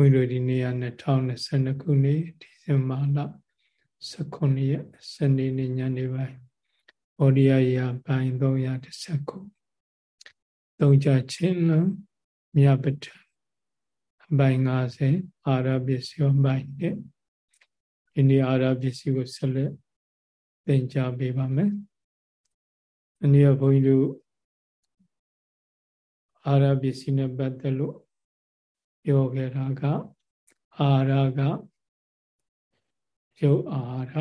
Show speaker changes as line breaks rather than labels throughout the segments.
ုန်းကြီးတို့ဒီနေ့က2022ခုနှစ်ဒီဇင်ဘာလ19ရက်စနေနေ့ညနေပိုင်းဩဒီယရာပိုင်း319ခုသုံးချချင်းလုံးမြပတ္ထအပိုင်း50အာရပစ္စယောပိုင်းနဲ့ဒီနေ့အာရပစ္စည်းကိုဆက်လက်သင်ကြားပေးပါမယ်။အနည်းဘုန်းကြီးတို့အာရပစ္စည်းနဲ့ပတ်သက်လို့ ပြောခဲ့တာကအာရကရုပ်အာရ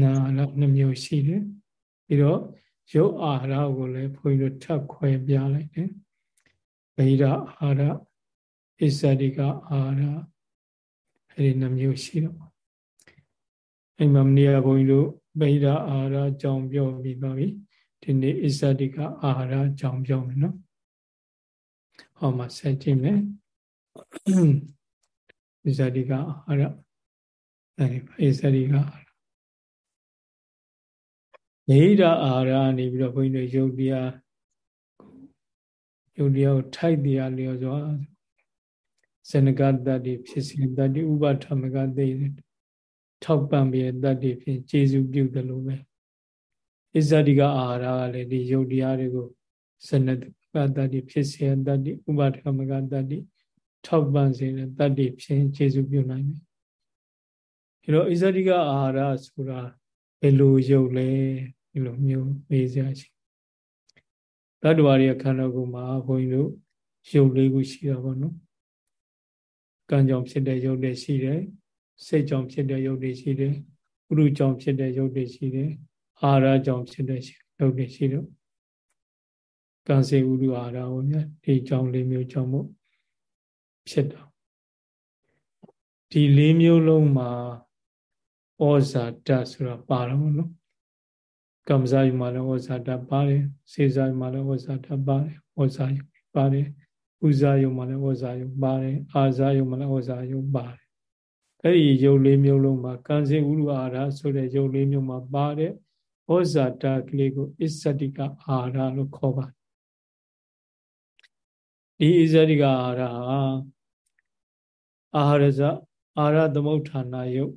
နာရနှမျိုးရှိတယ်ပြီးတော့ရုပ်အာရကိုလည်းဘုန်းကြီးတို့ထပ်ခွဲပြလိုက်တယ်ဗိဓအာရအစ္ဆတိကအာရအဲဒီနှမျိုးရှိတော့အဲ့မှာမနေ့ကဘုန်းကြီးတို့ဗိဓအာရအကြောင်းပြောပြီးပါပြီဒီနေ့အစ္ဆတိကအာရအကြောင်းပြောမယ်နော် ဟောမှာဆက်ကြည့်မယ်အစ္ဆတိကအာရအဲဒီအစ္ဆတိကနေရအာရနေပြီးတော့ဘုန်းကြီးတို့ယုတ်တရားယုတ်တရားကိုထိုက်တရားလျော်စွာဇနကတ္တိဖြစ်စီတတ္တိဥပထမကသိထောက်ပံ့ပြီးတတ္တိဖြင့်ကျေစုပြုတယ်လို့ပဲအစ္ဆတိကအာဟာရကလည်းဒီယုတ်တရားတွေကိုဇန ကတ္တိဖြစ်စီတတ္တိဥပထမကတတ္တိထောက်ပံ့စေတဲ့တတ္တိဖြင့်ကျေစုပြုနိုင်တယ်အဲတော့အစ္ဆတိကအာဟာရဆိုတာဘယ်လိုယုတ်လဲဒီလိုမျိုးမေးစရာရှိတတ္တဝါရဲ့ခန္ဓာကိုယ်မှာဘုန်းကြီးတို့ယုတ်လေးခုရှိတာပေါ့နော်ကံကြောင့်ဖြစ်တဲ့ယုတ်တွေရှိတယ်စိတ်ကြောင့်ဖြစ်တဲ့ယုတ်တွေရှိတယ်ဥရုကြောင့်ဖြစ်တဲ့ယုတ်တွေရှိတယ်အာရကြောင့်ဖြစ်တဲ့ယုတ်တွေရှိတော့ ကံစေဥရုအာရဟောမြဒီကြောင့်လေးမျိုးကြောင့်မို့ဖြစ်တာဒီလေးမျိုးလုံးမှာဩဇာတဆိုတာပါတော့မလို့ကမ္မဇာယုမှာလည်းဩဇာတပါတယ်စေဇာယုမှာလည်းဩဇာတပါတယ်ဩဇာယုပါတယ်ဥဇာယုမှာလည်းဩဇာယုပါတယ်အာဇာယုမှာလည်းဩဇာယုပါတယ်အဲ့ဒီယုတ်လေးမျိုးလုံးမှာကံစေဥရအာရဆိုတဲ့ယုတ်လေးမျိုးမှာပါတဲ့ဩဇာတကလေးကိုအစ္စတိကအာရလို့ခေါ်ပါတယ် ဒီအစ္စတိကအာရဟာအာဟာရဇအာရသမုဋ္ဌာနာယုတ်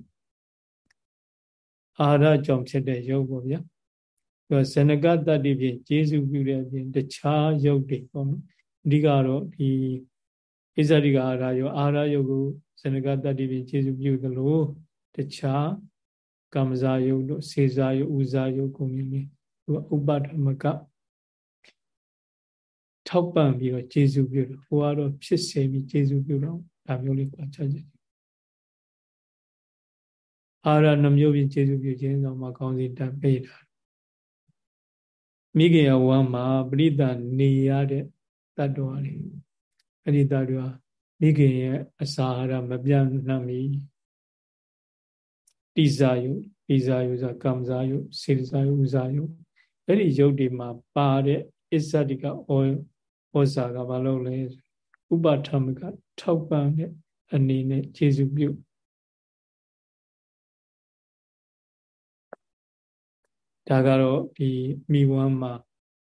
အာရကြောင့်ဖြစ်တဲ့ယုတ်ပေါ့ဗျာသူဇနကတတ္တိဖြင့်ကျေစုပြုတဲ့အပြင်တခြားယုတ်တွေပေါ့နော်အဓိကတော့ဒီဣဇရိကအာရယုတ်အာရယုတ်ကိုဇနကတတ္တိဖြင့်ကျေစုပြုသလိုတခြားကမ္မဇာယုတ်တို့စေဇာယုတ်ဥဇာယုတ်ကုန်မျိုးလေးသူဥပဒမက ထောက်ပံ့ပြီးတော့ကျေစုပြုတော့ဟိုကတော့ဖြစ်စေပြီးကျေစုပြုတော့ဒါမျိုးလေးကြွားချခြင်းအာရနှမျိုးဖြင့်ကျေစုပြုခြင်းကြောင့်မှကောင်းစီတတ်ပေးတာမိခင်ယဝမ်းမှာပရိသနေရတဲ့တတ္တဝါတွေအဲ့ဒီတတ္တဝါမိခင်ရဲ့အစာအာဟာရမပြတ်နှံ့မီတိဇာယုတိဇာယုဆိုကမ္မဇာယုစေဇာယုဥဇာယုအဲ့ဒီယုတ်တွေမှာပါတဲ့အစ္ဆတိကဩ ဩဇာကဘာလို့လဲဥပထမကထောက်ပံ့တဲ့အနေနဲ့ခြေစုပြုဒါကတော့ဒီမိဝမ်းမှာ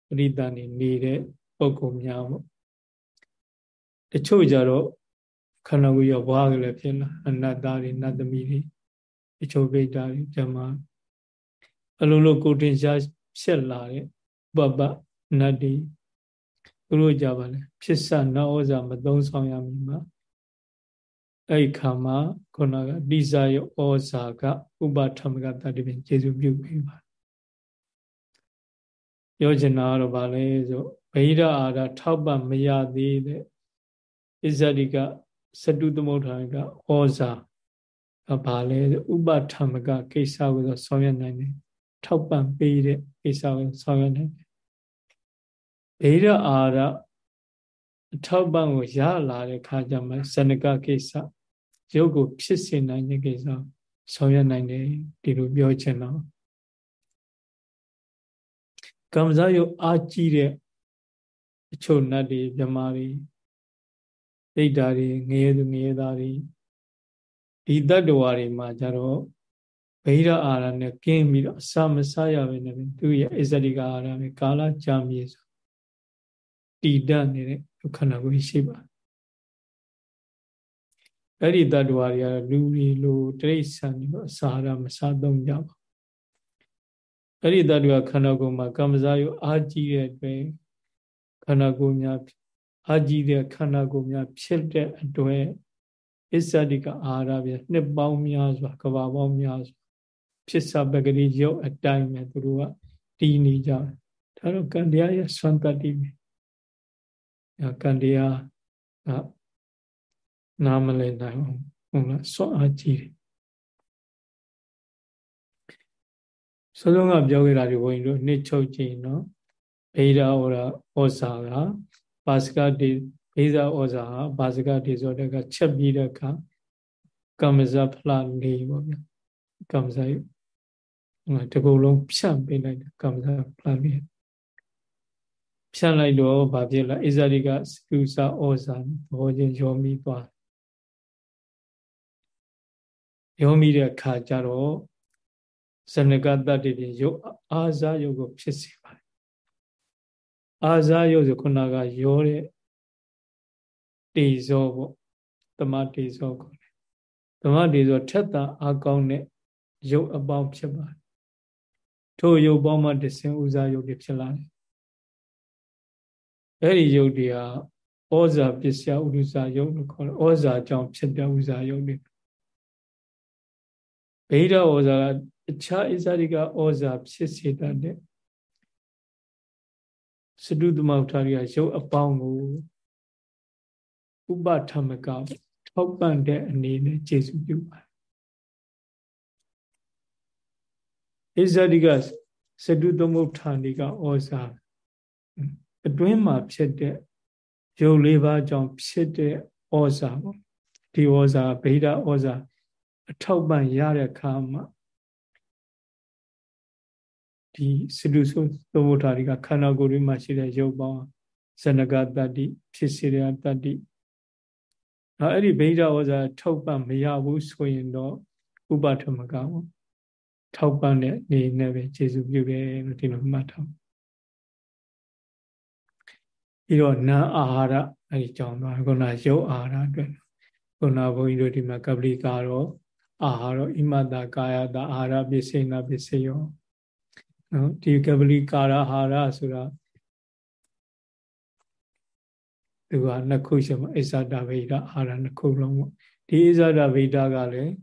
ပရိသတ်နေနေတဲ့ပုံကုများပေါ့တချို့ကြတော့ခန္ဓာကိုယ်ရောဘွားကလေးဖြစ်လာအနတ္တတွေနတ်သမီးတွေတချို့ပိဋ္ဌာတွေဇမအလုံးလုံးကိုတင်ရှားဖြစ်လာတဲ့ပပနတ်တွေ သူတို့ကြပါလေဖြစ်စနောဩဇာမသုံးဆောင်ရမည်မှာအဲ့ခါမှာခုနကတိဇာယောဩဇာကဥပထမကတတ္တိပင်ကျေစုပြုပြီးပါပြောချင်တာကတော့ဗာလဲဆိုဗိဓအာရထောက်ပံ့မရသေးတဲ့အစ္ဆရိကစတုသမုဋ္ဌာကဩဇာဗာလဲဥပထမကကိစ္စကိုဆိုဆောင်ရွက်နိုင်တယ်ထောက်ပံ့ပေးတဲ့ကိစ္စကိုဆောင်ရွက်နိုင်တယ် ဗိဓအာရအထောက်ပံ့ကိုရလာတဲ့ခါကျမှဇနကကိစ္စရုပ်ကိုဖြစ်စေနိုင်တဲ့ကိစ္စဆောင်ရွက်နိုင်တယ်ဒီလိုပြောချင်တော့ကမ္မဇယုအာကြီးတဲ့အချို့နတ်တွေမြမာတွေဒိဋ္ဌာတွေငရေသူငရေသားတွေဒီတတ္တဝါတွေမှာကြတော့ဗိဓအာရနဲ့ကင်းပြီးတော့အစာမစားရပဲနဲ့သူရဲ့အစ္စရိကအာရနဲ့ကာလကြာမြေဆို တည်တတ်နေတဲ့ခန္ဓာကိုယ်ရှိပါအဲ့ဒီတ attva တွေကလူတွေလိုတိရစ္ဆာန်တွေအစာရမစားသုံးကြပါအဲ့ဒီတ attva ခန္ဓာကိုယ်မှာကမ္မဇာယုအာကြီးတဲ့အတွက်ခန္ဓာကိုယ်များအာကြီးတဲ့ခန္ဓာကိုယ်များဖြစ်တဲ့အတွက်အစ္ဆတိကအာဟာရပြနှစ်ပေါင်းများစွာကဘာပေါင်းများစွာဖြစ်စာပဂတိရုပ်အတိုင်းပဲသူတို့ကတည်နေကြတယ်ဒါတော့ကံတရားရဲ့ဆွမ်းတတ္တိပဲ ကံတရားကနားမလည်နိုင်ဘူးဟုတ်လားဆွမ်းအားကြီးတယ်ဆိုတော့ကပြောခဲ့တာဒီဘုန်းကြီးတို့နှစ်ချုပ်ကြည့်နော်ဗေဒဩရာဩဇာကပါစကတိဗေဇာဩဇာဟာပါစကတိဆိုတဲ့ကချက်ပြီးတဲ့အခါကမ္မဇဖလနေပေါ့ဗျာကမ္မဇတကူလုံးဖြန့်ပေးလိုက်တယ်ကမ္မဇဖလနေ ဖြန့်လိုက်တော့ဘာဖြစ်လဲဣဇရိကစကုစာဩဇာဘောချင်းရောမိသွားရောမိတဲ့အခါကျတော့ဇနကတ္တတ္တိဖြင့်ရုပ်အာဇာယုတ်ကိုဖြစ်စေပါတယ်အာဇာယုတ်ဆိုခုနကရောတဲ့တေဇောပေါ့တမတေဇောကိုတမတေဇောထက်တာအကောင်းတဲ့ရုပ်အပေါင်းဖြစ်ပါတယ်ထိုရုပ်ပေါင်းမှတဆင်ဥဇာယုတ်တွေဖြစ်လာတယ် အဲ့ဒီယုတ်တွေဟာဩဇာပစ္စယဥဒုဇာယုတ်လို့ခေါ်တယ်ဩဇာကြောင့်ဖြစ်တဲ့ဥဇာယုတ်တွေဗေဒဩဇာကအခြားဣဇာတိကဩဇာဖြစ်စေတတ်တဲ့စတုသမုဋ္ဌာရိယရုပ်အပေါင်းကိုဥပထမကထောက်ပံ့တဲ့အနေနဲ့ကျေစုပြုပါတယ်ဣဇာတိကစတုသမုဋ္ဌာနိကဩဇာ အတွင်းမှာဖြစ်တဲ့ရုပ်လေးပါးကြောင့်ဖြစ်တဲ့ဩဇာပေါ့ဒီဩဇာဗေဒဩဇာအထောက်ပံ့ရတဲ့အခါမှာဒီစတုဆိုသမုဋ္ဌာတွေကခန္ဓာကိုယ်တွေမှာရှိတဲ့ရုပ်ပေါင်းဇနကတတ္တိဖြစ်စေရတတ္တိအဲအဲ့ဒီဗိဓဝဇာထောက်ပံ့မရဘူးဆိုရင်တော့ဥပထမကပေါ့ထောက်ပံ့တဲ့နေနဲ့ပဲခြေစုပြုတယ်လို့ဒီလိုမှတ်ထားပြီး တော့နာအာဟာရအဲ့ဒီကြောင်းသွားခုနရုပ်အာဟာရအတွက်ခုနဘုန်းကြီးတို့ဒီမှာကပလိကာတော့အာဟာရဣမတကာယတာအာဟာရပစ္စေနာပစ္စယောနော်ဒီကပလိကာရဟာရဆိုတာသူကနှစ်ခုရှိမှာအစ္ဆဒဗေဒအာရနှစ်ခုလုံးပေါ့ဒီအစ္ဆဒဗေဒကလည်း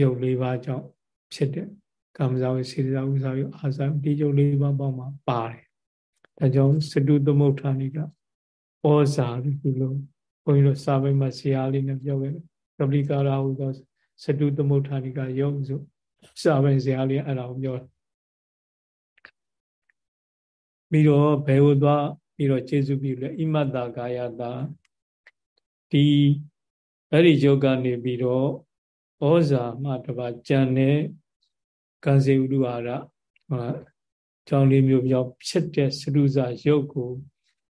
ယုတ်လေးပါးကြောင့်ဖြစ်တဲ့ကာမဇာဝစေတဇာဥဇာယအာဇာဒီယုတ်လေးပါးပေါင်းမှာပါတယ် ဒါကြောင့်စတုသမုဋ္ဌာနိကဩဇာဒီလိုဘုန်းကြီးတို့စာပေမှာဆရာလေးနဲ့ပြောခဲ့တယ်ကပလိကာရဟုသောစတုသမုဋ္ဌာနိကယုတ်ဆိုစာပေဆရာလေးအဲ့ဒါကိုပြောတယ်ပြီးတော့ဘယ်ဟိုသွားပြီးတော့ကျေစုပြုလဲဣမတ္တကာယတာဒီအဲ့ဒီယောဂနေပြီးတော့ဩဇာမှတပါကြံတဲ့ကံစေဥဒ္ဓအာရဟာ ကြောင်းလေးမျိုးပြောင်းဖြစ်တဲ့စရုဇာယုတ်ကို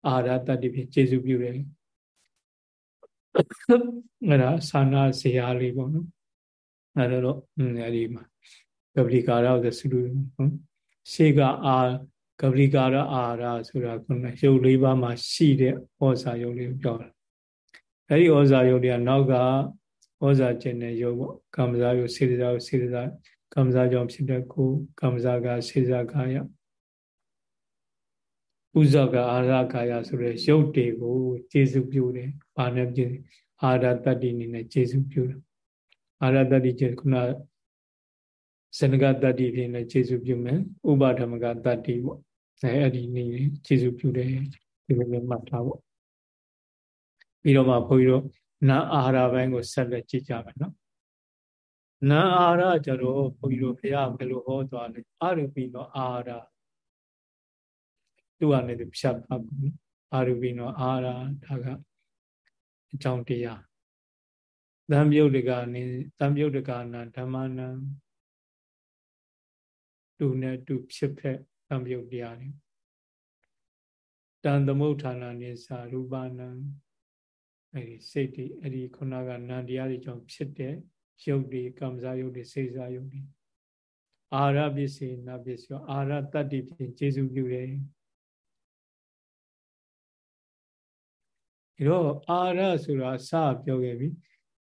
အာရတတ္တိဖြင့်ကျေစုပြုတယ်အဲ့ဒါသာနာဇေယလေးပေါ့နော်အဲ့တော့အဲ့ဒီမှာကပလိကာရဆိုစရုနော်ရှေးကအာကပရိကာရအာဟာရဆိုတာခုနရုပ်လေးပါးမှာရှိတဲ့ဩဇာယုတ်လေးကိုပြောတာအဲဒီဩဇာယုတ်တွေကနောက်ကဩဇာကျင်တဲ့ယုတ်ပေါ့ကမ္မဇာယုတ်စေတဇာယုတ်စေတဇာကမ္မဇာကြောင့်ဖြစ်တဲ့ကိုကမ္မဇာကစေတဇာကာယ ဥဇကအာရကာယဆိုတဲ့ရုပ်တွေကိုကျေစုပြုတယ်။ဘာနဲ့ပြုအာရတတ္တိအနေနဲ့ကျေစုပြုတယ်။အာရတတ္တိကျခုနဇနကတတ္တိဖြင့်လည်းကျေစုပြုမယ်။ဥပါဓမ္မကတတ္တိပေါ့အဲအဲ့ဒီနေကျေစုပြုတယ်ဒီလိုမျိုးမှတ်ထားပေါ့ပြီးတော့မှဘုန်းကြီးတို့နာအာဟာရဘိုင်းကိုဆက်လက်ကြည့်ကြမယ်နော်နာအာဟာရကျတော့ဘုန်းကြီးတို့ဘုရားဘယ်လိုဟောသွားလဲအာရူပိနောအာဟာရ သူကလည်းဖြတ်ပါဘူးနော်အာရူပိနောအာဟာရဒါကအကြောင်းတရားသံယုတ်တကနေသံယုတ်တကနာဓမ္မနံတူနဲ့တူဖြစ်ဖက်သံယုတ်တရားတွေတန်သမုဋ္ဌာနာနိသာရူပနံအဲဒီစိတ်တွေအဲ့ဒီခုနကနံတရားတွေကြောင့်ဖြစ်တဲ့ယုတ်တွေကမ္မဇာယုတ်တွေစေစားယုတ်တွေအာရပစ္စေနာပစ္စယောအာရတတ္တိဖြင့်ကျေစုပြုတယ် ဒီတော့အာရဆိုတာစပြောခဲ့ပြီ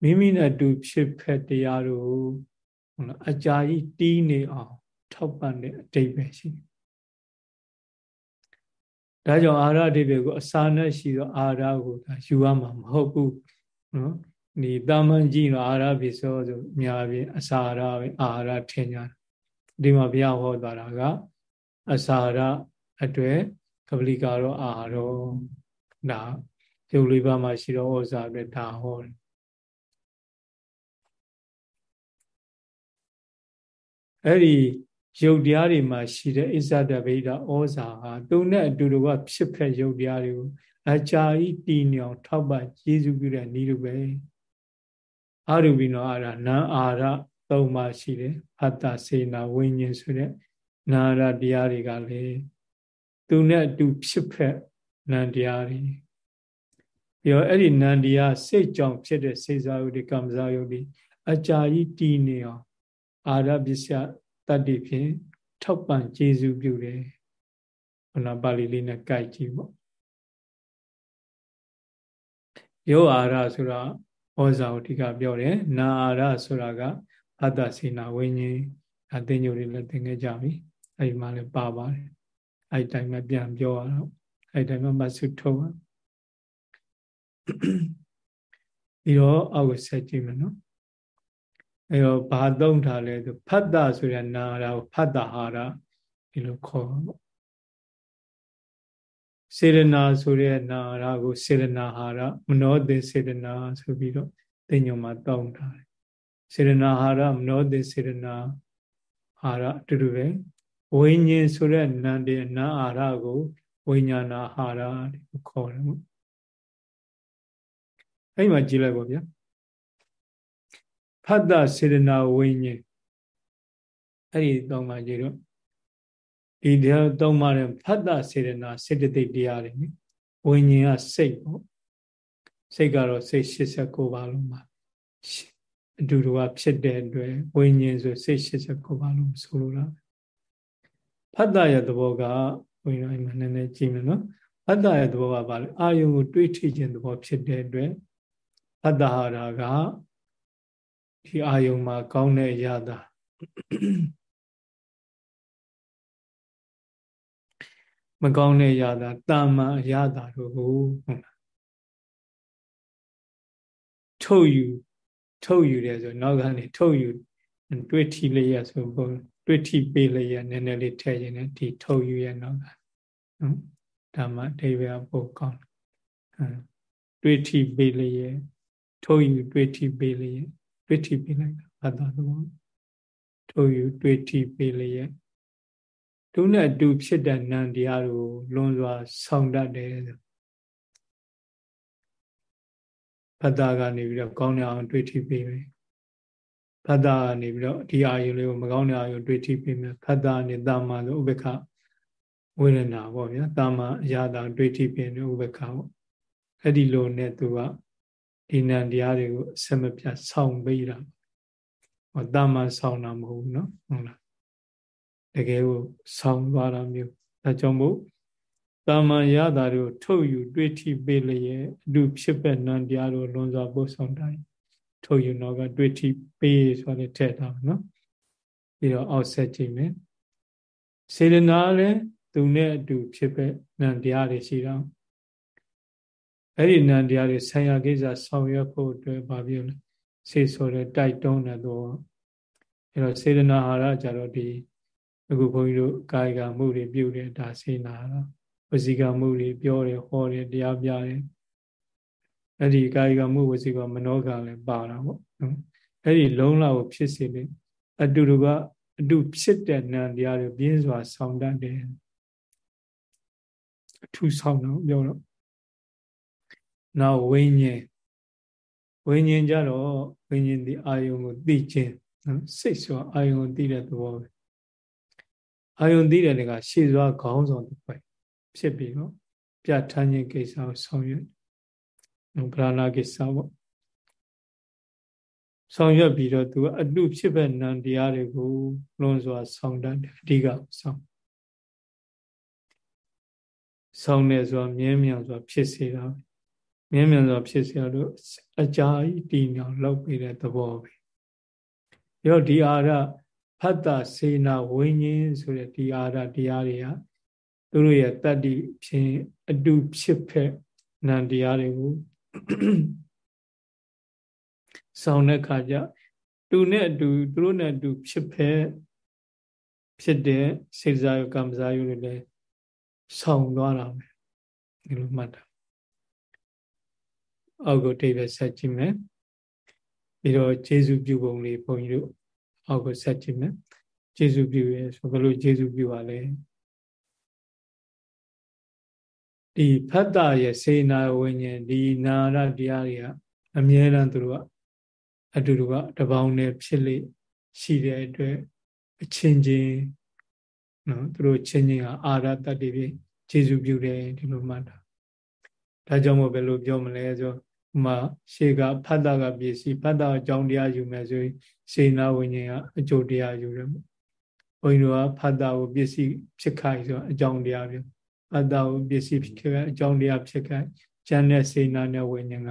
မိမိနဲ့တူဖြစ်ဖက်တရားတို့ဟုတ်လားအကြာကြီးတီးနေအောင် ထောက်ပံ့တဲ့အတိတ်ပဲရှိတယ်ဒါကြောင့်အာရအတိတ်ပဲကိုအစာနဲ့ရှိသောအာရကိုဒါယူရမှာမဟုတ်ဘူးနော်ဒီတာမန်ကြည့်တော့အာရပိစောဆိုအများပြင်အစာရပဲအာရထင်ကြတယ်ဒီမှာဘုရားဟောသွားတာကအစာရအတွေ့ကပလီကာရောအာရောဒါ ရုပ်လေးပါးမှာရှိတော့ဩဇာပဲဒါဟောတယ်အဲ့ဒီရုပ်တရားတွေမှာရှိတဲ့အစ္ဆဒဗိဒဩဇာဟာသူနဲ့အတူတူကဖြစ်ဖက်ရုပ်တရားတွေကိုအကြာကြီးတည်နေအောင်ထောက်ပံ့ကျေးဇူးပြုတဲ့နည်းလိုပဲအာရုပိနောအာရနာအာရသုံးပါရှိတယ်အတ္တစေနာဝိညာဉ်ဆိုတဲ့နာရတရားတွေကလည်းသူနဲ့အတူဖြစ်ဖက်နံတရားတွေ ပြီးတော့အဲ့ဒီနန္တရားစိတ်ကြောင့်ဖြစ်တဲ့စေစားယုတ်ဒီကမ္မဇာယုတ်ဒီအကြာကြီးတည်နေအောင်အာရပစ္စယတတ္တိဖြင့်ထောက်ပံ့ကျေစုပြုတယ်ဘုနာပါဠိလေးနဲ့ကြိုက်ကြည့်ပေါ့ယောအာရဆိုတာဩဇာကိုအဓိကပြောတယ်နာအာရဆိုတာကအတ္တစေနာဝိညာဉ်အသိဉာဏ်တွေလည်းသင်ခဲ့ကြပြီအဲဒီမှာလည်းပါပါတယ်အဲဒီတိုင်းမှပြန်ပြောရတော့အဲဒီတိုင်းမှမဆုထုတ်ပါ ပြီးတော့အောက်ကိုဆက်ကြည့်မယ်နော်အဲတော့ဘာသုံးထားလဲဆိုဖတ်တာဆိုတဲ့နာရာကိုဖတ်တာဟာရဒီလိုခေါ်ပေါ့စေရနာဆိုတဲ့နာရာကိုစေရနာဟာရမနောတိစေရနာဆိုပြီးတော့သင်ညုံမှာတောင်းထားတယ်စေရနာဟာရမနောတိစေရနာဟာရအတူတူပဲဝိညာဉ်ဆိုတဲ့နန္တေနာအာရကိုဝိညာဏဟာရလို့ခေါ်တယ်ပေါ့ အဲ့မှာကြည့်လိုက်ပါဗျာဖတ်တာစေရနာဝိညာဉ်အဲ့ဒီတော့မှကြည့်တော့ဒီတရားသုံးပါးတဲ့ဖတ်တာစေရနာစေတသိက်တရားတွေနိဝိညာဉ်ကစိတ်ပေါ့စိတ်ကတော့စိတ်89ပါလုံးပါအတူတူကဖြစ်တဲ့အတွက်ဝိညာဉ်ဆိုစိတ်89ပါလုံးဆိုလိုတာဖတ်တာရဲ့သဘောကဘုန်းကြီးတို့အိမ်မှာနည်းနည်းကြည့်မယ်နော်ဖတ်တာရဲ့သဘောကဘာလဲအာယုံကိုတွေးထိခြင်းသဘောဖြစ်တဲ့အတွက် ဖတ်တာဟာကဒီအာယုံမှာကောင်းတဲ့အရာသာမကောင်းတဲ့အရာသာတာမန်အရာသာတို့ကိုဟုတ်လားထုတ်ယူထုတ်ယူတယ်ဆိုနောက်ကနေထုတ်ယူတွေးထီလေးရဆိုဘုံတွေးထီပေးလေးရနည်းနည်းလေးထည့်ရင်လည်းဒီထုတ်ယူရနောက်ကနော်ဒါမှအဓိပ္ပာယ်ပို့ကောင်းတယ်တွေးထီပေးလေးရ ထုတ်ယူတွေးထီပေးလေးရတွေးထီပေးလိုက်တာဘာသာသဘောထုတ်ယူတွေးထီပေးလေးရသူနဲ့အတူဖြစ်တဲ့နံတရားကိုလွန်စွာဆောင်တတ်တယ်ဖတ်တာကနေပြီးတော့ကောင်းတဲ့အောင်တွေးထီပေးမယ်ဖတ်တာကနေပြီးတော့ဒီအာယုလေးကိုမကောင်းတဲ့အာယုတွေးထီပေးမယ်ဖတ်တာနေတာမဆိုဥပ္ပခဝေဒနာပေါ့ဗျာတာမအရာတာတွေးထီပေးတယ်ဥပ္ပခပေါ့အဲ့ဒီလိုနဲ့သူက ဒီနံတရားတွေကိုအစမပြတ်ဆောင်းပေးတာဟောတာမဆောင်းတာမဟုတ်ဘူးเนาะဟုတ်လားတကယ်ကိုဆောင်းသွားတာမျိုးဒါကြောင့်မို့တာမန်ရတာတွေကိုထုတ်ယူတွေးထိပေးလျက်အတူဖြစ်ပဲနံတရားတို့လွန်စွာပို့ဆောင်တိုင်းထုတ်ယူတော့ကတွေးထိပေးဆိုတဲ့ထည့်ထားနော်ပြီးတော့အောက်ဆက်ကြည့်မယ်စေရနာလည်းသူနဲ့အတူဖြစ်ပဲနံတရားတွေရှိတော့ အဲ့ဒီနံတရားတွေဆံရကိစ္စဆောင်ရွက်ဖို့အတွက်ဘာပြောလဲစေဆိုတဲ့တိုက်တွန်းတဲ့တော့အဲ့တော့စေရနာဟာရကြတော့ဒီအခုဘုန်းကြီးတို့ကာယကမှုတွေပြုတယ်ဒါစေနာတော့ဝစီကမှုတွေပြောတယ်ဟောတယ်တရားပြတယ်အဲ့ဒီကာယကမှုဝစီကမနောကလည်းပါတာပေါ့နော်အဲ့ဒီလုံးလောက်ဖြစ်စေလေအတူတူကအတူဖြစ်တဲ့နံတရားတွေပြင်းစွာဆောင်တတ်တယ်အထူးဆောင်တော့ပြောတော့ နောက်ဝိညာဉ်ဝိညာဉ်ကြတော့ဝိညာဉ်ဒီအာယုံကိုသိခြင်းနော်စိတ်ဆိုအာယုံကိုသိတဲ့သဘောပဲအာယုံသိတဲ့ကရှေ့စွာခေါင်းဆောင်တစ်ဖွဲ့ဖြစ်ပြီးတော့ပြဋ္ဌာန်းခြင်းကိစ္စကိုဆောင်ရွက်ဗราဏကိစ္စပေါ့ဆောင်ရွက်ပြီးတော့သူအတုဖြစ်ပဲနံတရားတွေကိုလွန်စွာ ဆောင်တတ်တယ်အဓိကဆောင်ဆောင်နေစွာမြဲမြံစွာဖြစ်စေတာ မြင်းမြန်စွာဖြစ်เสียလို့အကြာကြီးတည်မြောင်လောက်ပြီးတဲ့သဘောပဲရောဒီအာရဖတ်တာစေနာဝိညာဉ်ဆိုတဲ့ဒီအာရတရားတွေကသူတို့ရဲ့တတ္တိဖြင့်အတုဖြစ်ဖက်နံတရားတွေကိုဆောင်တဲ့ခါကျတူနဲ့အတူသူတို့နဲ့အတူဖြစ်ဖက်ဖြစ်တဲ့စေစားယကမ္မစားယတွေလည်းဆောင်သွားတာပဲဒီလိုမှတ်တာ အောက်ကိုတိပဲဆက်ကြည့်မယ်ပြီးတော့ကျေစုပြုပုံလေးဘုန်းကြီးတို့အောက်ကိုဆက်ကြည့်မယ်ကျေစုပြုရဲဆိုဘယ်လိုကျေစုပြုပါလဲဒီဖတ်တာရဲ့စေနာဝိညာဉ်ဒီနာရတရားတွေကအမြဲတမ်းသူတို့ကအတူတူကတပေါင်းနဲ့ဖြစ်လေရှိတဲ့အတွက်အချင်းချင်းနော်သူတို့ချင်းချင်းကအာရတတ္တိဖြင့်ကျေစုပြုတယ်ဒီလိုမှတ်တာဒါကြောင့်မို့ဘယ်လိုပြောမလဲဆိုဥ မာရှေကဖတ်တာကပစ္စည်းဖတ်တာအကြောင်းတရားယူမယ်ဆိုရင်စေနာဝိညာဉ်ကအကျိုးတရားယူတယ်ဘုန်းကြီးတို့ကဖတ်တာကိုပစ္စည်းဖြစ်ခိုက်ဆိုအကြောင်းတရားပြောဖတ်တာကိုပစ္စည်းဖြစ်ခိုက်အကြောင်းတရားဖြစ်ခိုက်ဉာဏ်နဲ့စေနာနဲ့ဝိညာဉ်က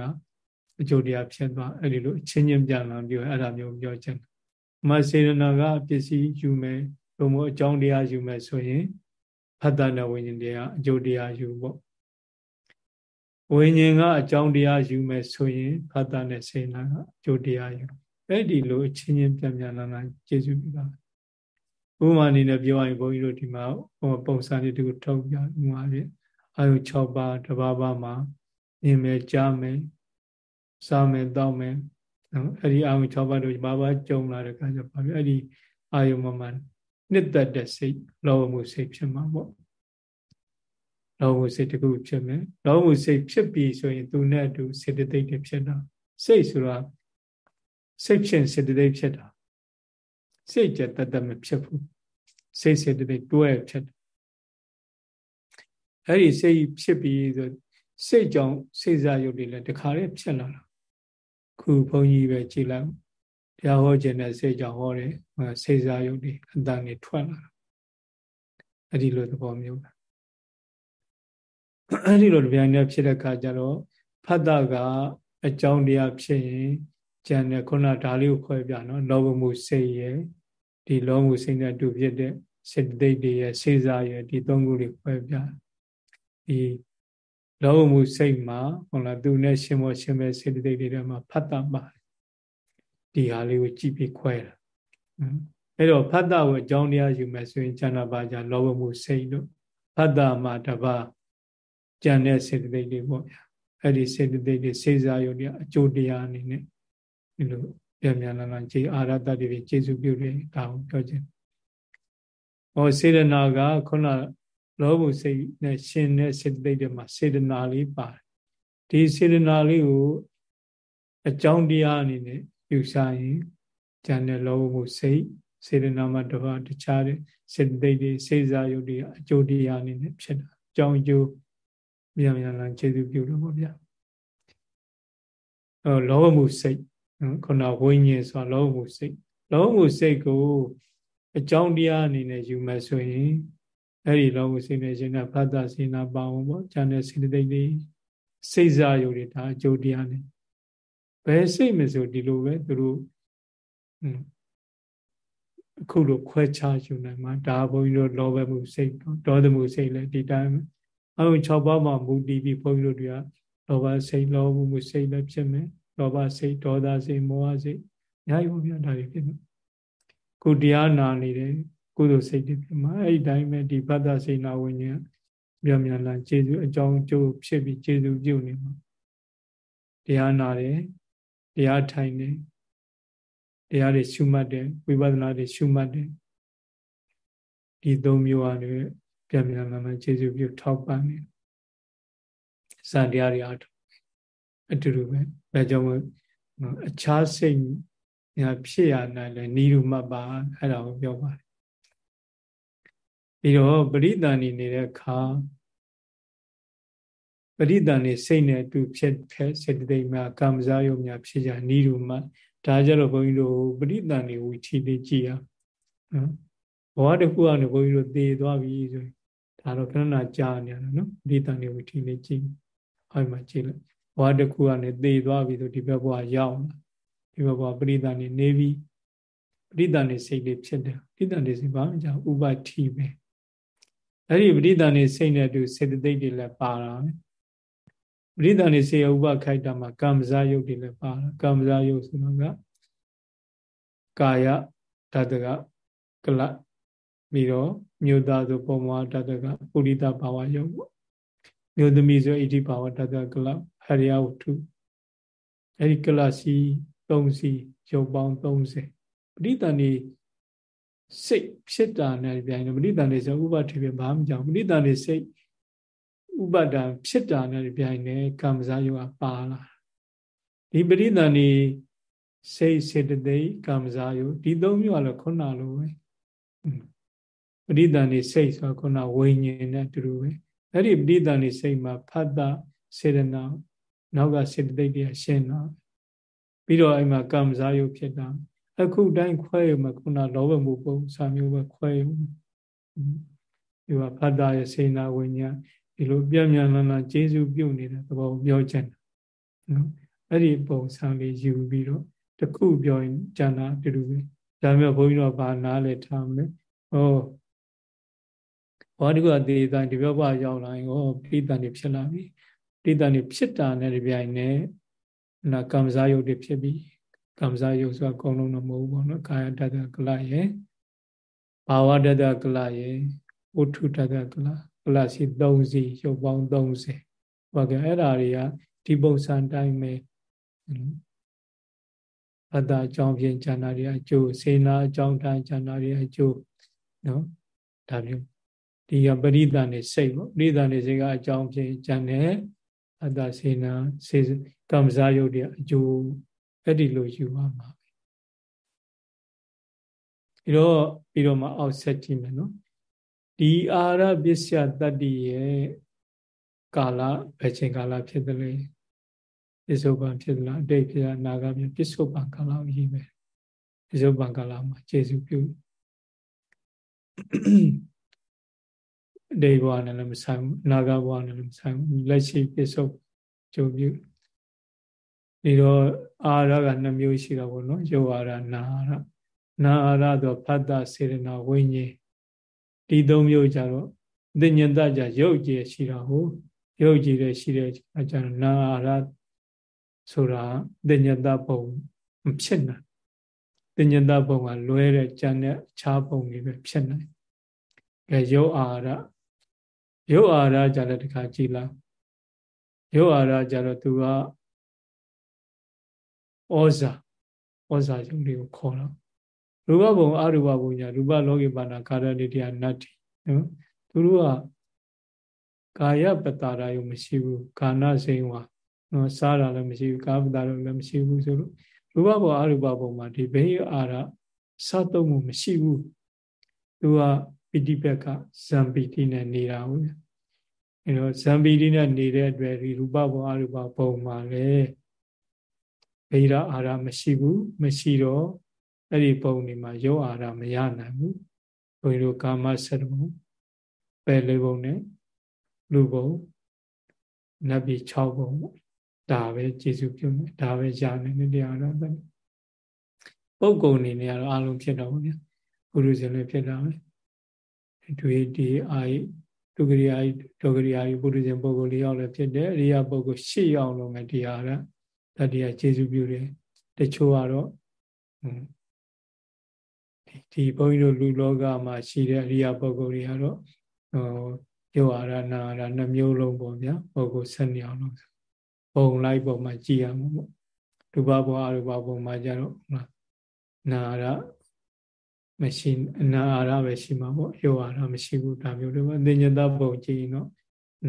အကျိုးတရားဖြစ်သွားအဲ့ဒီလိုအချင်းချင်းပြန်လာပြောအဲ့ဒါမျိုးပြောချင်တယ်မစေရနာကပစ္စည်းယူမယ်ဘုံမို့အကြောင်းတရားယူမယ်ဆိုရင်ဖတ်တာနဲ့ဝိညာဉ်တရားအကျိုးတရားယူပေါ့ ဝိညာဉ်ကအကြောင်းတရားယူမယ်ဆိုရင်ဖတ်တာနဲ့စေနာကအကျိုးတရားယူအဲ့ဒီလိုအချင်းချင်းပြန်ပြန်လာလာကျေစုပြုပါဥပမာအနေနဲ့ပြောရရင်ဘုန်းကြီးတို့ဒီမှာပုံစံလေးတခုထုတ်ပြဥပမာဖြင့်အာယု6ပါးတဘာဘာမှာမြင်မယ်ကြားမယ်စားမယ်တောက်မယ်နော်အဲ့ဒီအာယု6ပါးတို့ဘာဘာကြုံလာတဲ့အခါကျဘာဖြစ်အဲ့ဒီအာယုမမှနှစ်သက်တဲ့စိတ်လောဘမှုစိတ်ဖြစ်မှာပေါ့ လောဘစိတ်တခုဖြစ်မယ်လောဘစိတ်ဖြစ်ပြီဆိုရင်သူနဲ့အတူစေတသိက်တွေဖြစ်တာစိတ်ဆိုတာစိတ်ဖြစ်စေတသိက်ဖြစ်တာစိတ်ကြတတ်တမဖြစ်ဘူးစိတ်စေတသိက်တွဲဖြစ်တယ်အဲ့ဒီစိတ်ဖြစ်ပြီးဆိုစိတ်ကြောင့်စိတ်စားရုပ်တွေလည်းတခါတည်းဖြစ်လာတာခုဘုန်းကြီးပဲကြည်လိုက်တရားဟောခြင်းနဲ့စိတ်ကြောင့်ဟောတယ်စိတ်စားရုပ်တွေအတန်တွေထွက်လာတာအဲ့ဒီလိုသဘောမျိုးပဲ အဲ့ဒီလိုတပြိုင်တည်းဖြစ်တဲ့အခါကျတော့ဖတ်တာကအကြောင်းတရားဖြစ်ရင်ကျန်တဲ့ခုနဒါလေးကိုခွဲပြနော်လောဘမှုစိတ်ရဲ့ဒီလောမှုစိတ်နဲ့တူဖြစ်တဲ့စေတသိက်တွေရဲ့စေစားရဲ့ဒီသုံးခုတွေခွဲပြဒီလောဘမှုစိတ်မှာဟုတ်လားသူနဲ့ရှင်မောရှင်မဲ့စေတသိက်တွေထဲမှာဖတ်တာပါတယ်ဒီဟာလေးကိုကြည့်ပြီးခွဲတာအဲ့တော့ဖတ်တာကိုအကြောင်းတရားယူမယ်ဆိုရင်ကျန်တာပါကြလောဘမှုစိတ်တို့ဖတ်တာမှာတပါ ကြံတဲ့စေတသိက်တွေပေါ့ဗျာအဲ့ဒီစေတသိက်တွေစေစားရုံတွေအကျိုးတရားအနေနဲ့ဒီလိုပြန်ပြန်လာလာခြေအာရတတွေခြေစုပြုတယ်ဒါကိုပြောခြင်းဟောစေရနာကခုနလောဘစိတ်နဲ့ရှင်တဲ့စေတသိက်တွေမှာစေတနာလေးပါတယ်ဒီစေတနာလေးကိုအကြောင်းတရားအနေနဲ့ယူဆရင်ဉာဏ်နဲ့လောဘမှုစိတ်စေတနာမှာတပါတခြားတဲ့စေတသိက်တွေစေစားယုတ်တွေအကျိုးတရားအနေနဲ့ဖြစ်တာအကြောင်းအကျိုး မြန်မြန်လာခြေစုပြုလို့ပေါ့ဗျာအဲလောဘမှုစိတ်ခုနဝိညာဉ်ဆိုတာလောဘမှုစိတ်လောဘမှုစိတ်ကိုအကြောင်းတရားအနေနဲ့ယူမယ်ဆိုရင်အဲ့ဒီလောဘစိတ်နဲ့ရှင်တဲ့ဖတ်တာစေနာပါဝင်ပေါ့ဉာဏ်နဲ့စေတသိက်တွေစိတ်စားယုတ်တွေဒါအကျိုးတရားနဲ့ဘယ်စိတ်မဆိုဒီလိုပဲသူတို့အခုလိုခွဲခြားယူနိုင်မှာဒါဘုန်းကြီးတို့လောဘမှုစိတ်ဒေါသမှုစိတ်လည်းဒီတိုင်း အလုံး6ပါးမှာမူတည်ပြီးဘုန်းကြီးတို့တွေကလောဘစိတ်လောဘမှုစိတ်လည်းဖြစ်မယ်လောဘစိတ်ဒေါသစိတ်မောဟစိတ်အများကြီးဘုရားဒါတွေဖြစ်မယ်ကိုတရားနာနေတယ်ကုသိုလ်စိတ်တွေဖြစ်မှာအဲ့ဒီတိုင်းပဲဒီဘဒ္ဒစိတ်နာဝိညာဉ်ပြောမြန်လာကျေစုအကြောင်းကျိုးဖြစ်ပြီးကျေစုပြုနေမှာတရားနာတယ်တရားထိုင်တယ်တရားတွေရှုမှတ်တယ်ဝိပဿနာတွေရှုမှတ်တယ်ဒီသုံးမျိုးအားဖြင့် ပြန်ပြန်လာမှကျေစုပြုထောက်ပံ့နေစံတရားတွေအားထုတ်အတူတူပဲဒါကြောင့်အခြားစိတ်ညာဖြစ်ရနိုင်လဲနီးလူမှတ်ပါအဲ့ဒါကိုပြောပါတယ်ပြီးတော့ပရိသန်နေနေတဲ့အခါပရိသန်နေစိတ်နဲ့အတူဖြစ်ဖြစ်စေတသိက်မှာကာမဇာယုံများဖြစ်ကြနီးလူမှဒါကြတော့ဘုန်းကြီးတို့ပရိသန်နေဝီချီလေးကြည်ရနော် ဘဝတစ်ခုကနေဘုန်းကြီးတို့သေသွားပြီဆိုရင်ဒါတော့ခဏနာကြာနေရတာနော်ပရိသန်နေဝီချီလေးကြည်ဟောမှာကြည်လိုက်ဘဝတစ်ခုကနေသေသွားပြီဆိုဒီဘက်ဘဝရောက်လာဒီဘက်ဘဝပရိသန်နေနေပြီပရိသန်နေစိတ်လေးဖြစ်တယ်ပရိသန်နေစိတ်ဘာမှကြောင့်ဥပတိပဲအဲ့ဒီပရိသန်နေစိတ်နဲ့တူစေတသိက်တွေလည်းပါတာပဲပရိသန်နေစေဥပခိုက်တာမှာကမ္မဇာယုတ်တွေလည်းပါတာကမ္မဇာယုတ်ဆိုတော့ကကာယဓာတကကလ ပြီးတော့မြို့သားဆိုပုံမဓာတကပုရိသဘာဝယုတ်ပေါ့မြို့သမီးဆိုဣတိဘာဝဓာတကကလဟရိယဝတ္ထုအဲ့ဒီကလစီ3စီရုပ်ပေါင်း30ပရိသန်နေစိတ်ဖြစ်တာနဲ့ပြန်တယ်ပရိသန်နေဆိုဥပတိပဲဘာမှမကြောက်ပရိသန်နေစိတ်ဥပဒံဖြစ်တာနဲ့ပြန်တယ်ကမ္မဇာယောပါလာဒီပရိသန်နေစိတ်စေတသိက်ကာမဇာယုဒီသုံးမျိုးကတော့ခုနလိုပဲ ပရိသန်နေစိတ်ဆိုခုနဝိညာဉ်နဲ့တူတူပဲအဲ့ဒီပရိသန်နေစိတ်မှာဖတ်တာစေရနာနောက်ကစေတသိက်တွေရှင်းတာပြီးတော့အဲ့မှာကာမဇာယုဖြစ်တာအခုတိုင်းခွဲရမှာခုနလောဘမှုပုံစာမျိုးပဲခွဲရမှာဒီကဖတ်တာရဲ့စေနာဝိညာဉ်ဒီလိုပြန့်မြန်လာလာကျေစုပြုတ်နေတဲ့သဘောပြောချင်တယ်နော်အဲ့ဒီပုံစံလေးယူပြီးတော့တခုပြောရင်ကျန်တာတူတူပဲဒါမျိုးဘုန်းကြီးတို့ဘာနားလဲထားမလဲဟော ဘောဒီကသေတိုင်းဒီဘက်ဘရောက်လာရင်ဟောပိဋကံတွေဖြစ်လာပြီပိဋကံတွေဖြစ်တာနဲ့ဒီပြိုင်နဲ့နာကံစားယုတ်တွေဖြစ်ပြီကံစားယုတ်ဆိုတာအကုန်လုံးတော့မဟုတ်ဘူးပေါ့နော်ကာယတတကလရဲ့ဘာဝတတကလရဲ့ဝဋ္ထုတတကလကလစီ3စီရုပ်ပေါင်း30ဘာကအဲ့ဓာတွေကဒီပုံစံတိုင်းပဲအတ္တအကြောင်းဖြင့်ဉာဏ်တွေအကျိုးစေနာအကြောင်းတိုင်းဉာဏ်တွေအကျိုးနော်ဒါမျိုး ဒီကပရိသန်နေစိတ်ပေါ့ပရိသန်နေစိတ်ကအကြောင်းဖြင့်ဉာဏ်နဲ့အတ္တစေနာစေကမ္မဇာယုတ်တွေအကျိုးအဲ့ဒီလိုယူပါမှာပြီးတော့ပြီးတော့မှအောက်ဆက်ကြည့်မယ်နော်ဒီအာရပစ္စယတတ္တိရဲ့ကာလဘယ်ချိန်ကာလဖြစ်တယ်လဲပစ္စုပန်ဖြစ်လားအတိတ်ဖြစ်လားနာဂဖြစ်ပစ္စုပန်ကာလကိုရေးမယ်ပစ္စုပန်ကာလမှာခြေစုပြု အတိတ်ဘဝနဲ့လည်းမဆိုင်ဘူးနာဂဘဝနဲ့လည်းမဆိုင်ဘူးလက်ရှိပစ္စုကြုံပြုဒီတော့အာရကနှမျိုးရှိတာပေါ့နော်ယောအာရနာအာရနာအာရဆိုဖတ်တာစေရနာဝိညာဉ်ဒီသုံးမျိုးကြတော့အဉ္ဉ္တကြရုပ်ကြည်ရှိတာဟုတ်ရုပ်ကြည်တဲ့ရှိတဲ့အခါကျတော့နာအာရဆိုတာတင်ညတပုံမဖြစ်နိုင်တင်ညတပုံကလွဲတဲ့ကြံတဲ့ခြားပုံတွေပဲဖြစ်နိုင်အဲရုပ်အာရ ရုပ်အာရကြတဲ့တခါကြည်လားရုပ်အာရကြတော့သူကဩဇာဩဇာယုံတွေကိုခေါ်တော့ရူပဘုံအရူပဘုံညာရူပလောကိပါဏကာရတိတရားနတ္တိနော်သူတို့ကကာယပတာရယုံမရှိဘူးကာဏစိန်ဝါနော်စားတာလည်းမရှိဘူးကာပတာလည်းမရှိဘူးဆိုလို့ရူပဘောအရူပဘောမှာဒီဘိအာရစသုံးမှုမရှိဘူးသူက ပိဋိပက်ကဇံပိတိနဲ့နေတာဟုတ်အဲတော့ဇံပိတိနဲ့နေတဲ့အတွက်ဒီရူပဘောအရူပဘောမှာလည်းဘိရာအာရမရှိဘူးမရှိတော့အဲ့ဒီပုံတွေမှာယောအာရမရနိုင်ဘူးဘုန်းကြီးတို့ကာမဆရဘုံပယ်လေးဘုံနဲ့လူဘုံနတ်ပြည်6ဘုံပေါ့ဒါပဲကျေစုပြုမယ်ဒါပဲရနိုင်တဲ့တရားတော့ပဲပုဂ္ဂိုလ်အနေနဲ့ကတော့အလုံးဖြစ်တော့ဗျာပုရုဇဉ်လည်းဖြစ်တာပဲ တွေ့ဒီအာယဒုက္ခရိယာဒုက္ခရိယာပုရုဇဉ်ပုဂ္ဂိုလ်လေးယောက်လည်းဖြစ်တယ်အရိယာပုဂ္ဂိုလ်၈ယောက်လုံးပဲတရားကတတရားကျေစုပြုတယ်တချို့ကတော့ဒီဘုန်းကြီးတို့လူလောကမှာရှိတဲ့အရိယာပုဂ္ဂိုလ်တွေကတော့ဟိုယောအာရနာရနှမျိုးလုံးပေါ့ဗျာပုဂ္ဂိုလ်၁၂ယောက်လုံးပုံလိုက်ပုံမှာကြည်ရမှာပေါ့ရူပဘောအရူပဘောမှာကြတော့နာရ မရှိနာအာရပဲရှိမှာပေါ့ယောအာရမရှိဘူးဒါမျိုးတွေပေါ့အသိဉာဏ်ပုံကြည်ရင်တော့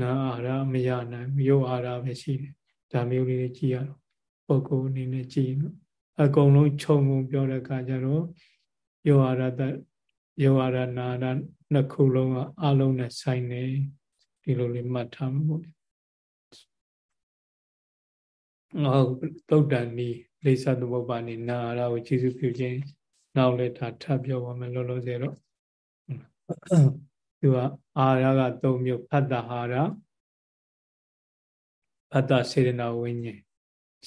နာအာရမရနိုင်ယောအာရပဲရှိတယ်ဒါမျိုးလေးကြည်ရတော့ပုဂ္ဂိုလ်အနေနဲ့ကြည်ရင်အကုန်လုံးခြုံငုံပြောတဲ့အခါကျတော့ယောအာရတယောအာရနာရနှစ်ခုလုံးကအလုံးနဲ့ဆိုင်နေဒီလိုလေးမှတ်ထားမှာပေါ့ဟုတ်သုတ်တန်နီလိစ္ဆသမုပ္ပါနေနာရကိုကျေစုပြုခြင်း နောက်လည်းဒါထပ်ပြောပါမယ်လောလောဆယ်တော့သူကအာရက၃မျိုးဖတ်တဟာရဖတ်တာစေရနာဝိညာဉ်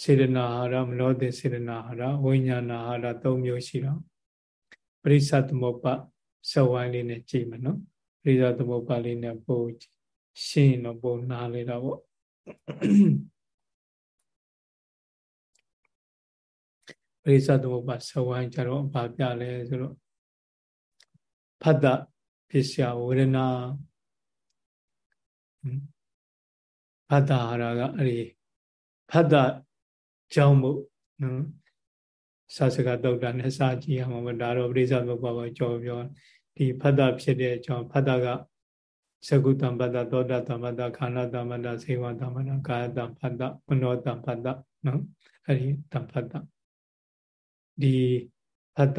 စေရနာဟာရမနောတိစေရနာဟာရဝိညာဏဟာရ၃မျိုးရှိတော့ပရိစ္ဆသမုပ္ပါစဝိုင်းလေးနဲ့ကြည့်မယ်နော်ပရိစ္ဆသမုပ္ပါလေးနဲ့ပို့ရှင်းတော့ပို့နားလေတော့ပေါ့ ပရိစ္ဆသမုပ္ပါစဝိုင်းကြတော့ဘာပြလဲဆိုတော့ဖတ်တာပစ္စယဝေဒနာဖတ်တာဟာကအဲ့ဒီဖတ်တာကြောင့်မို့နော်စာစကတုတ်တာနဲ့စာကြည့်ရမှာမဒါတော့ပရိစ္ဆသမုပ္ပါကိုကြောပြောဒီဖတ်တာဖြစ်တဲ့အကြောင်းဖတ်တာကသကုတံပတ္တသောတာတမ္ပတ္တခန္ဓာတမ္ပတ္တစေဝတမ္ပတ္တကာယတံဖတ်တမနောတံဖတ်တနော်အဲ့ဒီတံဖတ်တ ဒီဖတ်တ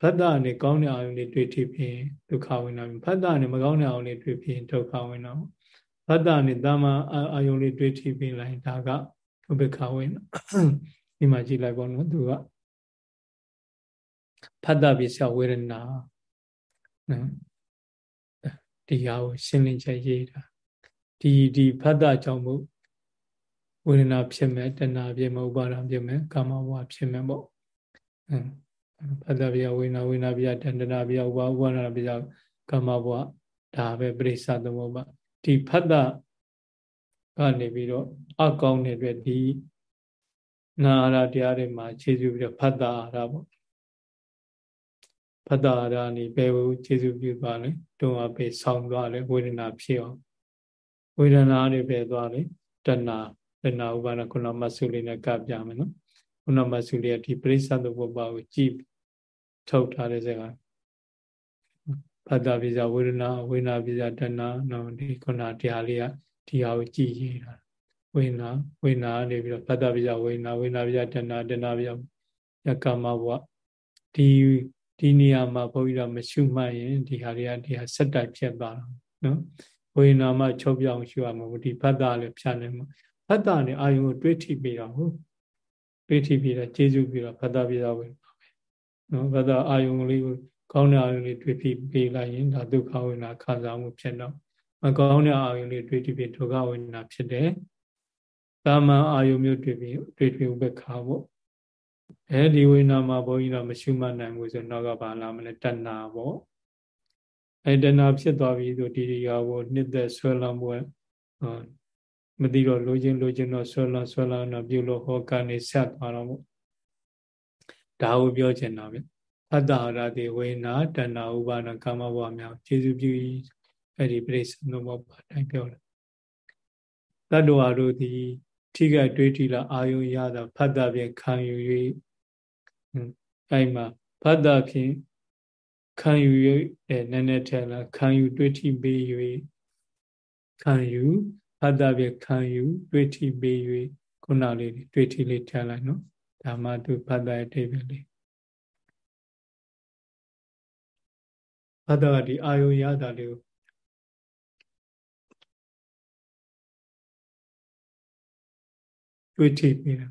ဖတ်တာနဲ့ကောင်းတဲ့အာယုန်လေးတွေ့ထိဖြစ်ဒုက္ခဝင်တာဖတ်တာနဲ့မကောင်းတဲ့အာယုန်လေးတွေ့ဖြစ်ဒုက္ခဝင်တာဖတ်တာနဲ့တာမအာယုန်လေးတွေ့ထိဖြစ်လိုက်ဒါကဥပ္ပခဝင်ဒီမှာကြည့်လိုက်ပေါ့နော်သူကဖတ်တာပစ္စယဝေဒနာနော်ဒီဟာကိုရှင်းလင်းချက်ရေးတာဒီဒီဖတ်တာကြောင့်မို့ဝေဒနာဖြစ်မဲ့တဏှာဖြစ်မဲ့ဥပါဒံဖြစ်မဲ့ကာမဘဝဖြစ်မဲ့ပေါ့ ဖတ်တာပြဝေဒနာဝေဒနာပြတဏှာပြဥပါဥပါဒနာပြကာမဘဝဒါပဲပြိဿသမုပ္ပါဒီဖတ်တာကနေပြီးတော့အကောင်းတဲ့အတွက်ဒီနာရတရားတွေမှာခြေစုပြီးတော့ဖတ်တာရတာပေါ့ဖတ်တာရတာနေဘယ်ကိုခြေစုပြုသွားလဲတုံအပေဆောင်းသွားလဲဝေဒနာဖြစ်အောင်ဝေဒနာတွေပဲသွားလဲတဏတဏဥပါဒခုနမဆုလေးနဲ့ကပြမယ်နော် ခုနမဆုလေးကဒီပရိစ္ဆသုပ္ပကိုကြည့်ထုတ်ထားတဲ့စကားဖတ်တာပိဇာဝေဒနာဝေဒနာပိဇာတဏနော်ဒီခုနတရားလေးကဒီဟာကိုကြည့်ရတာဝေဒနာဝေဒနာနေပြီးတော့ဖတ်တာပိဇာဝေဒနာဝေဒနာပိဇာတဏတဏပိဇာယကမဘဝဒီဒီနေရာမှာဘုန်းကြီးတို့မရှုမှတ်ရင်ဒီဟာတွေကဒီဟာဆက်တိုက်ဖြစ်သွားတာနော်ဝေနာမချုပ်ပြောင်းရှုရမှာဒီဖတ်တာလည်းဖြတ်နေမှာဖတ်တာနဲ့အာယုံကိုတွေးထိပြီးတော့ဟုတ် တွေးထိပြီးတော့ကျေစုပြီးတော့ဖတ်တာပြတာဝင်ပါပဲနော်ဖတ်တာအာယုံလေးကိုကောင်းတဲ့အာယုံလေးတွေးပြီးပေးလိုက်ရင်ဒါဒုက္ခဝေနာခံစားမှုဖြစ်တော့မကောင်းတဲ့အာယုံလေးတွေးပြီးဒုက္ခဝေနာဖြစ်တယ်တာမန်အာယုံမျိုးတွေးပြီးတွေးပြီးဥပ္ပခါပေါ့အဲဒီဝိညာမှာဘုန်းကြီးတော့မရှုမှတ်နိုင်ဘူးဆိုတော့ကဘာလာမလဲတဏှာပေါ့အဲတဏှာဖြစ်သွားပြီဆိုဒီဒီဟာကိုနှစ်သက်ဆွဲလန်းပွဲ မသိတော့လိုချင်လိုချင်တော့ဆွဲလန်းဆွဲလန်းတော့ပြုလို့ဟောကနေဆက်သွားတော့ပေါ့ဒါကိုပြောချင်တာဗျအတ္တဟာရတိဝိနာတဏှာဥပါဒကာမဘဝများခြေစုပြုအဲ့ဒီပြိဿနုဘောပါတိုင်းပြောတယ်တတ္တဝါတို့သည်ထိခိုက်တွေးထိလာအာယုရတာဖတ်တာဖြင့်ခံယူ၍အဲ့မှာဖတ်တာဖြင့်ခံယူ၍အဲနည်းနည်းထက်လာခံယူတွေးထိပေး၍ခံယူ ဖတ်တာဖြင့်ခံယူတွေးထိပေး၍ခုနလေးတွေးထိလေးထက်လိုက်နော်ဒါမှသူဖတ်တာရဲ့အဓိပ္ပာယ်လေးဖတ်တာကဒီအာယုရတာလေးကိုတွေးထိပေးတာ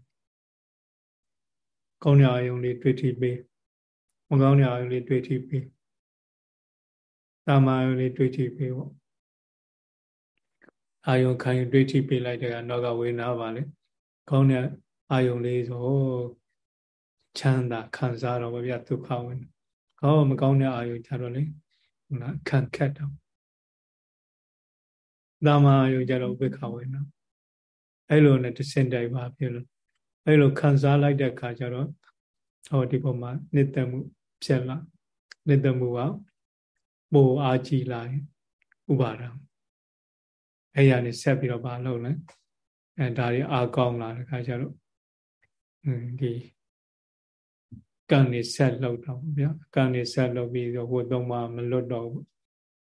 ကောင်းတဲ့အာယုံလေးတွေးထိပေးမကောင်းတဲ့အာယုံလေးတွေးထိပေးတာမအာယုံလေးတွေးထိပေးပေါ့ အာယုံခံယူတွေးထိပေးလိုက်တဲ့ကတော့ကဝေနာပါလေကောင်းတဲ့အာယုံလေးဆိုချမ်းသာခံစားတော့ဗျာဒုက္ခဝင်ကောင်းမကောင်းတဲ့အာယုံကြတော့လေနော်ခံခက်တော့တာမအာယုံကြတော့ဥပ္ပခဝင်တော့အဲ့လိုနဲ့တစင်တိုက်ပါဖြစ်လို့အဲ့လိုခံစားလိုက်တဲ့အခါကျတော့ဟောဒီပုံမှာနှစ်သက်မှုဖြစ်လာနှစ်သက်မှုကပိုအားကြီးလာရင်ဥပါဒံ အဲ့ရနေဆက်ပြီးတော့မလုပ်လဲအဲဒါတွေအားကောင်းလာတဲ့အခါကျတော့ဒီကံနေဆက်လောက်တော့ဗျာကံနေဆက်လောက်ပြီးတော့ဟိုသုံးပါမလွတ်တော့ဘူး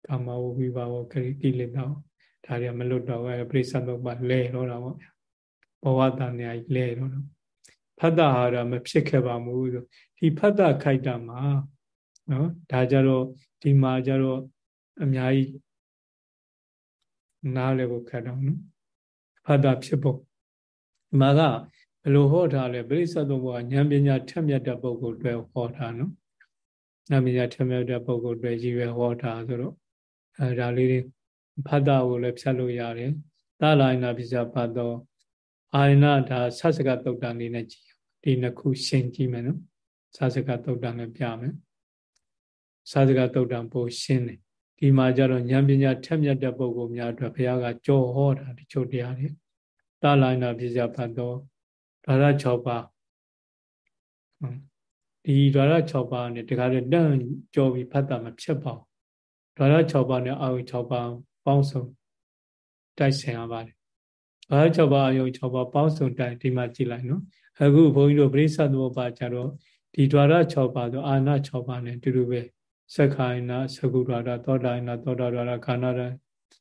ကာမဝဝိပါဝကိလေသာဒါတွေမလွတ်တော့အဲပြိဿသုံးပါလဲတော့တာပေါ့ဗျာဘဝတန်ညာကြီးလဲတော့ဖတ်တာဟာတော့မဖြစ်ခဲ့ပါဘူးဆိုဒီဖတ်တာခိုက်တာမှာနော်ဒါကြတော့ဒီမှာကြတော့အများကြီး နားလည်းကိုခတ်တော့နော်ဖတ်တာဖြစ်ဖို့ဒီမှာကဘယ်လိုဟောထားလဲပရိစ္ဆေသုံးဘုရားဉာဏ်ပညာထက်မြက်တဲ့ပုဂ္ဂိုလ်တွေဟောထားနော်ဉာဏ်ပညာထက်မြက်တဲ့ပုဂ္ဂိုလ်တွေကြီးပဲဟောထားဆိုတော့အဲဒါလေးတွေဖတ်တာကိုလည်းဖြတ်လို့ရတယ်သာလာယနာပိစ္ဆပတ်တော့အာယနာဒါဆသကတုတ်တန်လေးနဲ့ကြည့်ဒီနှစ်ခုရှင်းကြည့်မယ်နော်ဆသကတုတ်တန်လည်းပြမယ်ဆသကတုတ်တန်ပိုရှင်းတယ် ဒီမှာကျတော့ဉာဏ်ပညာထက်မြက်တဲ့ပုဂ္ဂိုလ်များအတွက်ဘုရားကကြောဟောတာတချို့တရားတွေတာလိုင်းနာပြစဖတ်တော့ဒါရ6ပါးဒီဓာရ6ပါးနဲ့တခါတည်းတန့်ကြောပြီးဖတ်တာမဖြစ်ပါဘူးဓာရ6ပါးနဲ့အာယု6ပါးပေါင်းစုံတိုက်ဆင်ရပါတယ်ဓာရ6ပါးအာယု6ပါးပေါင်းစုံတိုက်ဒီမှာကြည့်လိုက်နော်အခုဘုန်းကြီးတို့ပရိသတ်သောပါကြတော့ဒီဓာရ6ပါးဆိုအာနာ6ပါးနဲ့တူတူပဲ သက္ခိုင်နာသကုဒ္ဒရာသောတာယနာသောတာဒရာခန္ဓာရ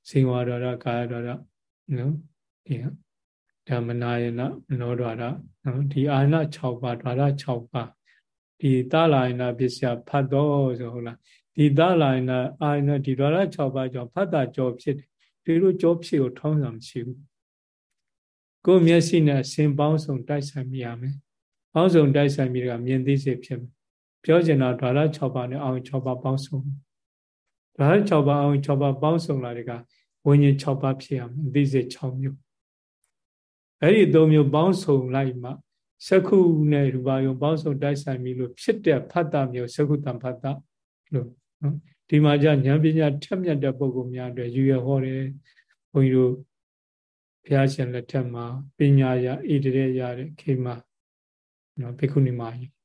ဇင်ဝါဒရာကာယဒရာနော်ဒီဓမ္မနာယနာမနောဒရာနော်ဒီအာနာ6ပါးဓာရ6ပါးဒီသလာယနာပစ္စယဖတ်တော့ဆိုဟုတ်လားဒီသလာယနာအာယနာဒီဓာရ6ပါးကြောင့်ဖတ်တာကြောဖြစ်တယ်ဒီလိုကြောဖြစ်ကိုထောင်းဆောင်မရှိဘူးကိုယ်မျက်စိနဲ့ဆင်ပေါင်းစုံတိုက်ဆိုင်မိရမယ်ပေါင်းစုံတိုက်ဆိုင်ပြီးတော့မြင်သိစေဖြစ်မယ် ပြောချင်တာဓာရ6ပါးနဲ့အောင်6ပါးပေါင်းစုံဓာရ6ပါးအောင်6ပါးပေါင်းစုံလာတဲ့ကဝိညာဉ်6ပါးဖြစ်ရမယ်သိစေ6မျိုးအဲ့ဒီ၃မျိုးပေါင်းစုံလိုက်မှစကုနဲ့ရူပါယုံပေါင်းစုံတိုက်ဆိုင်ပြီးလို့ဖြစ်တဲ့ဖတ်တာမျိုးစကုတံဖတ်တာလို့နော်ဒီမှာじゃဉာဏ်ပညာထက်မြက်တဲ့ပုဂ္ဂိုလ်များအတွက်ယူရဟောတယ်ဘုန်းကြီးတို့ဘုရားရှင်လက်ထက်မှာပညာရဣတရေရတဲ့ခေမနော်ဘိက္ခုနီမကြီး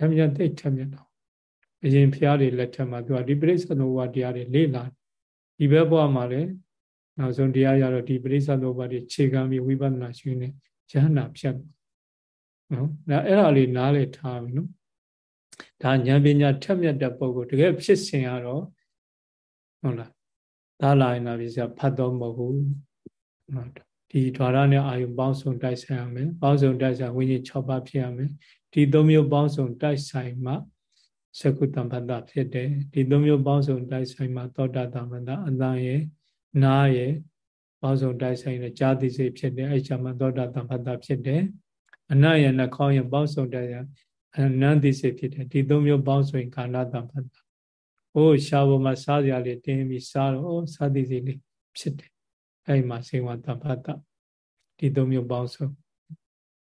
ထက်မြက်သိထက်မြက်တော့အရင်ဘုရားတွေလက်ထက်မှာသူကဒီပရိစ္ဆေသမုပ္ပါတရားတွေလေ့လာဒီဘက်ဘဝမှာလည်းနောက်ဆုံးတရားရတော့ဒီပရိစ္ဆေသမုပ္ပါတွေခြေခံပြီးဝိပဿနာရှုနေယဟနာဖြတ်နော်ဒါအဲ့ဒါလေးနားလေထားပြီနော်ဒါဉာဏ်ပညာထက်မြက်တဲ့ပုဂ္ဂိုလ်တကယ်ဖြစ်စဉ်ကတော့ဟုတ်လားဒါလာရင်လည်းပြဖတ်တော့မဟုတ်ဘူးနော်ဒီဓာရနဲ့အာယုပေါင်းစုံတိုက်ဆိုင်ရမယ်ပေါင်းစုံတိုက်ဆိုင်ဝိညာဉ်6ပါးဖြစ်ရမယ် ဒီသုံးမျိုးပေါင်းစုံတိုက်ဆိုင်မှသကုတ္တပတ္တဖြစ်တယ်ဒီသုံးမျိုးပေါင်းစုံတိုက်ဆိုင်မှသောတာတမတ္တအတန်ရဲ့နားရဲ့ပေါင်းစုံတိုက်ဆိုင်တဲ့ဈာတိစိတ်ဖြစ်တယ်အဲ့ချမှသောတာတမတ္တဖြစ်တယ်အနယနှခေါင်းရဲ့ပေါင်းစုံတိုက်အနန္တိစိတ်ဖြစ်တယ်ဒီသုံးမျိုးပေါင်းစုံခန္ဓာတမ္ပတ္တ။အိုးရှားပေါ်မှာစားကြလေးတင်းပြီးစားတော့စားသည်စိတ်လေးဖြစ်တယ်။အဲ့မှာစေဝတမ္ပတ္တဒီသုံးမျိုးပေါင်းစုံ